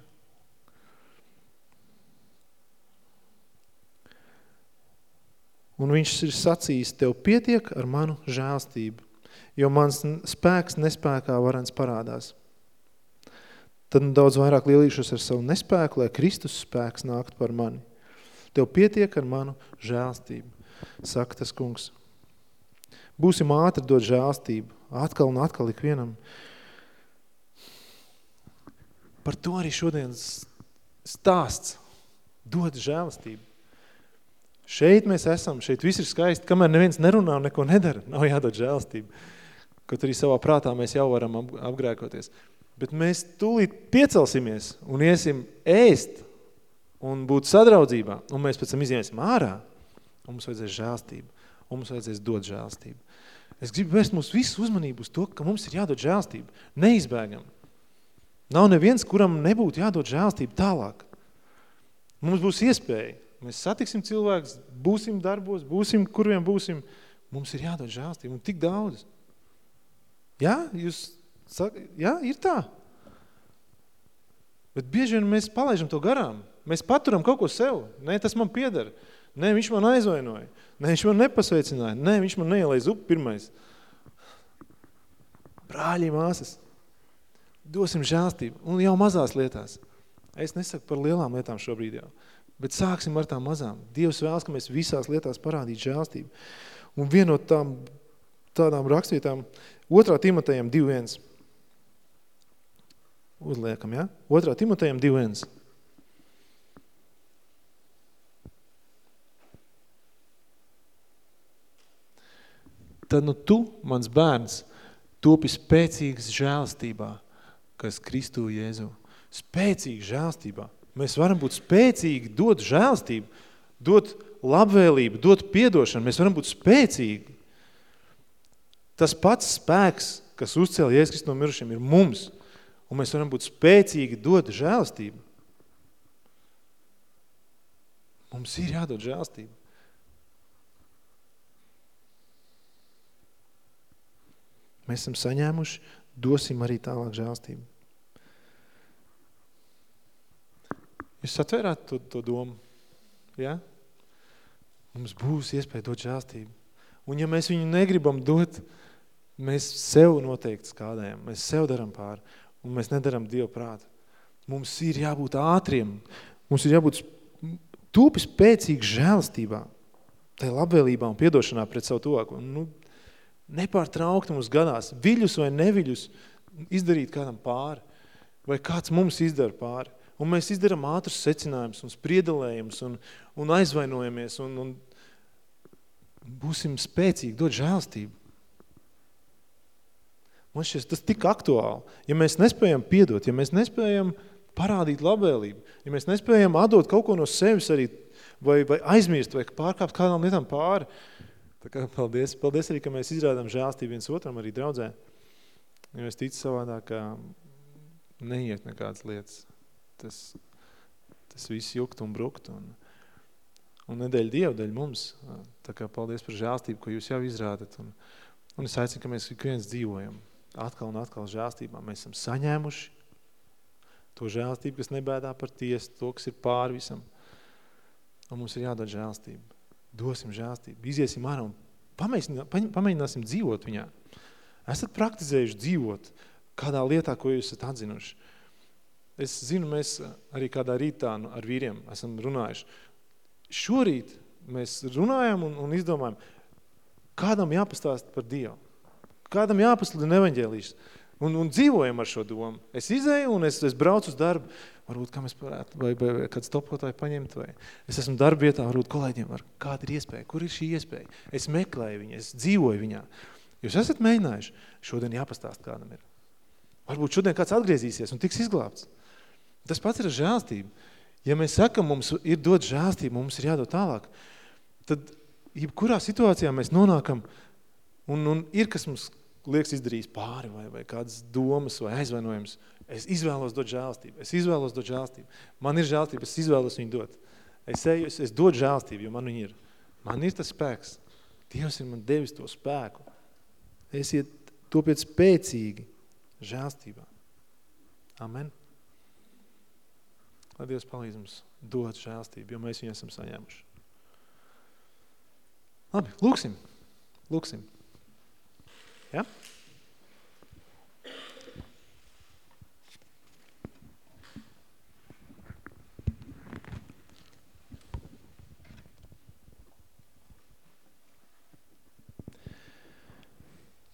Un viņš ir sacījis, tev pietiek ar manu žēlstību, jo mans spēks nespēkā varens parādās. Tad daudz vairāk lielīšos ar savu nespēku, lai Kristus spēks nākt par mani. Tev pietiek ar manu žēlstību, saka tas kungs. Būsim ātri dot žēlstību, atkal un atkal ikvienam. Par to arī šodienas stāsts dod žēlstību. Šeit mēs esam, šeit viss ir skaisti, kamēr neviens nerunā un neko nedara, nav jādod žēlstību. Kaut arī savā prātā mēs jau varam apgrēkoties. Bet mēs tūlīt piecelsimies un iesim ēst un būt sadraudzībā, un mēs pēc tam iziesim ārā, un mums vajadzēs žēlstību, un mums vajadzēs dot žēlstību. Es gribu vērst mūsu visu uzmanību uz to, ka mums ir jādod žēlstību. Neizbēgam. Nav neviens, kuram nebūtu jādod žēlstību tālāk. Mums būs iespēja. Mēs satiksim cilvēkus, būsim darbos, būsim, kur vien būsim. Mums ir jādod žēlstību. Un tik daudz. Jā, jūs saka, jā, ir tā. Bet bieži vien mēs palaižam to garām. Mēs paturam kaut ko sev. Nē, tas man piedara. Nē, viņš man aizvainoja. Nē, viņš man nepasveicināja. Nē, viņš man neielaiz upi pirmais. Brāļi, māsas, dosim žēlstību. Un jau mazās lietās. Es nesaku par lielām lietām šobrīd jau. Bet sāksim ar tām mazām. Dievs vēlas, ka mēs visās lietās parādītu žēlstību. Un vienot tām tādām rakstvietām, otrā Timotejam 2.1. Uzliekam, ja? Otrā Timotejam 2.1. tad nu tu, mans bērns, topi spēcīgs žēlstībā, kas Kristu Jēzu. Spēcīgi žēlstībā. Mēs varam būt spēcīgi, dot žēlstību, dot labvēlību, dot piedošanu. Mēs varam būt spēcīgi. Tas pats spēks, kas uzcēla Jēzus Kristu no mirušiem, ir mums. Un mēs varam būt spēcīgi dot žēlstību. Mums ir jādod žēlstība. Mēs esam saņēmuši, dosim arī tālāk žēlstību. Jūs satvērāt to, to domu? Ja? Mums būs iespēja dot žēlstību. Un ja mēs viņu negribam dot, mēs sev noteikti skādējam, mēs sev daram pāri, un mēs nedaram Dievu prātu. Mums ir jābūt ātriem, mums ir jābūt tūpi spēcīgi žēlstībā, tai labvēlībā un piedošanā pret savu tuvāko. Nu, nepārtraukti mums gadās, viļus vai neviļus, izdarīt kādam pāri, vai kāds mums izdara pāri. Un mēs izdaram ātrus secinājumus un spriedelējumus un, un aizvainojamies un, un būsim spēcīgi, dot žēlstību. Man šķiet, tas tik aktuāli. Ja mēs nespējam piedot, ja mēs nespējam parādīt labvēlību, ja mēs nespējam atdot kaut ko no sevis arī, vai, vai aizmirst, vai pārkāpt kādām lietām pāri, Tā kā paldies, paldies arī, ka mēs izrādām žēlstību viens otram arī draudzē. Jo es ticu savādāk, ka neiet nekādas lietas. Tas, tas viss jukt un brukt. Un, un nedēļ Dievu, dēļ mums. Tā kā paldies par žēlstību, ko jūs jau izrādat. Un, un es aicinu, ka mēs ik viens dzīvojam. Atkal un atkal žēlstībā. Mēs esam saņēmuši to žēlstību, kas nebēdā par tiesu, to, kas ir pāri visam. Un mums ir jādod žēlstība dosim žēlstību, iziesim ārā un pamēģināsim dzīvot viņā. Esat praktizējuši dzīvot kādā lietā, ko jūs esat atzinuši. Es zinu, mēs arī kādā rītā ar vīriem esam runājuši. Šorīt mēs runājam un, un izdomājam, kādam jāpastāst par Dievu. Kādam jāpasludina evaņģēlīšs. Un, un dzīvojam ar šo domu. Es izēju un es, es braucu uz darbu varbūt kā mēs varētu, vai, vai, vai kāds topotāji paņemt, vai es esmu darbietā, varbūt kolēģiem var, kāda ir iespēja, kur ir šī iespēja. Es meklēju viņu, es dzīvoju viņā. Jūs esat mēģinājuši, šodien jāpastāst kādam ir. Varbūt šodien kāds atgriezīsies un tiks izglābts. Tas pats ir žēlstība. Ja mēs sakam, mums ir dot žēlstību, mums ir jādod tālāk, tad jebkurā situācijā mēs nonākam un, un ir, kas mums liekas izdarījis pāri vai, vai kādas domas vai aizvainojums, es izvēlos dot žēlstību, es izvēlos dot žēlstību. Man ir žēlstība, es izvēlos viņu dot. Es eju, es, es dodu žēlstību, jo man viņa ir. Man ir tas spēks. Dievs ir man devis to spēku. Esiet topiet spēcīgi žēlstībā. Amen. Lai Dievs palīdz mums dot žēlstību, jo mēs viņu esam saņēmuši. Labi, lūksim. Lūksim. Ja?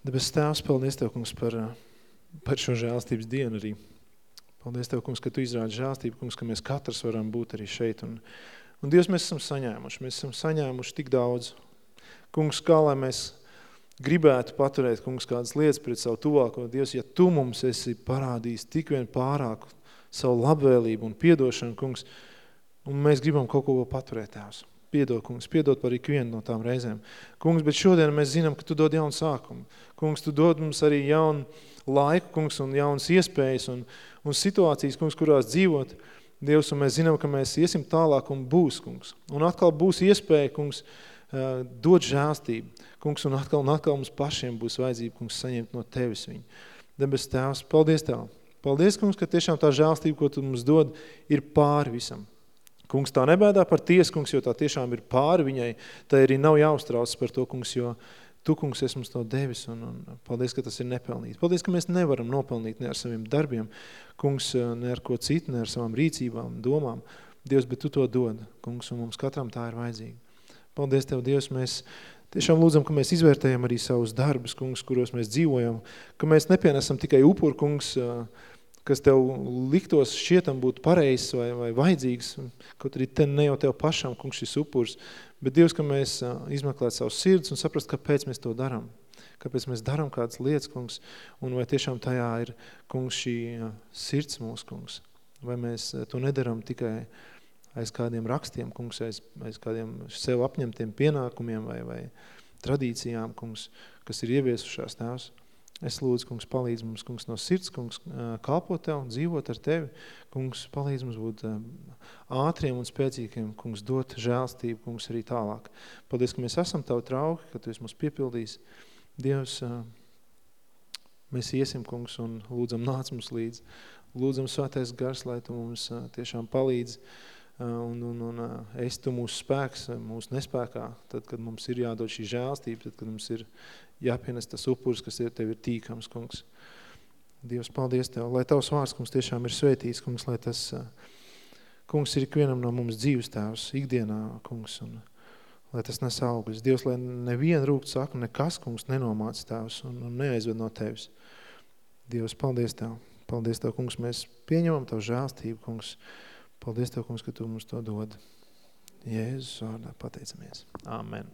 Debes Tēvs, paldies Tev, kungs, par, par šo žēlstības dienu arī. Paldies Tev, kungs, ka Tu izrādi žēlstību, kungs, ka mēs katrs varam būt arī šeit. Un, un Dievs, mēs esam saņēmuši, mēs esam saņēmuši tik daudz. Kungs, kā lai mēs gribētu paturēt, kungs, kādas lietas pret savu tuvāko. Dievs, ja Tu mums esi parādījis tik vien pārāk savu labvēlību un piedošanu, kungs, un mēs gribam kaut ko paturēt, Tēvs. Piedod, kungs, piedod par ikvienu no tām reizēm. Kungs, bet šodien mēs zinām, ka Tu dod jaunu sākumu. Kungs, Tu dod mums arī jaunu laiku, kungs, un jaunas iespējas un, un situācijas, kungs, kurās dzīvot. Dievs, un mēs zinām, ka mēs iesim tālāk un būs, kungs. Un atkal būs iespēja, kungs, dot žēlstību. Kungs, un atkal un atkal mums pašiem būs vajadzība, kungs, saņemt no Tevis viņu. Debes Tēvs, paldies Tev. Paldies, kungs, ka tiešām tā žēlstība, ko Tu mums dod, ir pāri visam. Kungs tā nebēdā par tiesu, kungs, jo tā tiešām ir pāri viņai, tā arī nav jāuztrauc par to, kungs, jo tu, kungs, esi mums to devis, un, un paldies, ka tas ir nepelnīt. Paldies, ka mēs nevaram nopelnīt ne ar saviem darbiem, kungs, ne ar ko citu, ne ar savām rīcībām, domām. Dievs, bet tu to dod, kungs, un mums katram tā ir vajadzīga. Paldies Tev, Dievs, mēs tiešām lūdzam, ka mēs izvērtējam arī savus darbus, kungs, kuros mēs dzīvojam, ka mēs nepienesam tikai upuru, kungs, uh, kas tev liktos šķietam būt pareizs vai, vai vajadzīgs, kaut arī te ne jau tev pašam, kungs, šis upurs, bet Dievs, ka mēs izmeklēt savus sirds un saprast, kāpēc mēs to daram, kāpēc mēs daram kādas lietas, kungs, un vai tiešām tajā ir, kungs, šī sirds mūsu, kungs, vai mēs to nedaram tikai aiz kādiem rakstiem, kungs, aiz, aiz kādiem sev apņemtiem pienākumiem vai, vai tradīcijām, kungs, kas ir ieviesušās tēvs. Es lūdzu, kungs, palīdz mums, kungs, no sirds, kungs, kalpot Tev, dzīvot ar Tevi. Kungs, palīdz mums būt ātriem un spēcīgiem, kungs, dot žēlstību, kungs, arī tālāk. Paldies, ka mēs esam Tavu trauki, ka Tu esi mums piepildījis. Dievs, mēs iesim, kungs, un lūdzam nāc mums līdz. Lūdzam svētais gars, lai Tu mums tiešām palīdz un, un, un esi Tu mūsu spēks, mūsu nespēkā, tad, kad mums ir jādod šī žēlstība, tad, kad mums ir jāpienes tas upurs, kas ir, tev ir tīkams, kungs. Dievs, paldies Tev, lai Tavs vārds, kungs, tiešām ir svētīts, kungs, lai tas, kungs, ir ikvienam no mums dzīves tēvs, ikdienā, kungs, un lai tas nes augļus. Dievs, lai neviena rūkt saka, nekas, kungs, nenomāc tēvs un, un neaizved no Tevis. Dievs, paldies Tev, paldies Tev, kungs, mēs pieņemam Tavu žāstību, kungs, paldies Tev, kungs, ka Tu mums to dod. Jēzus vārdā pateicamies. Amen.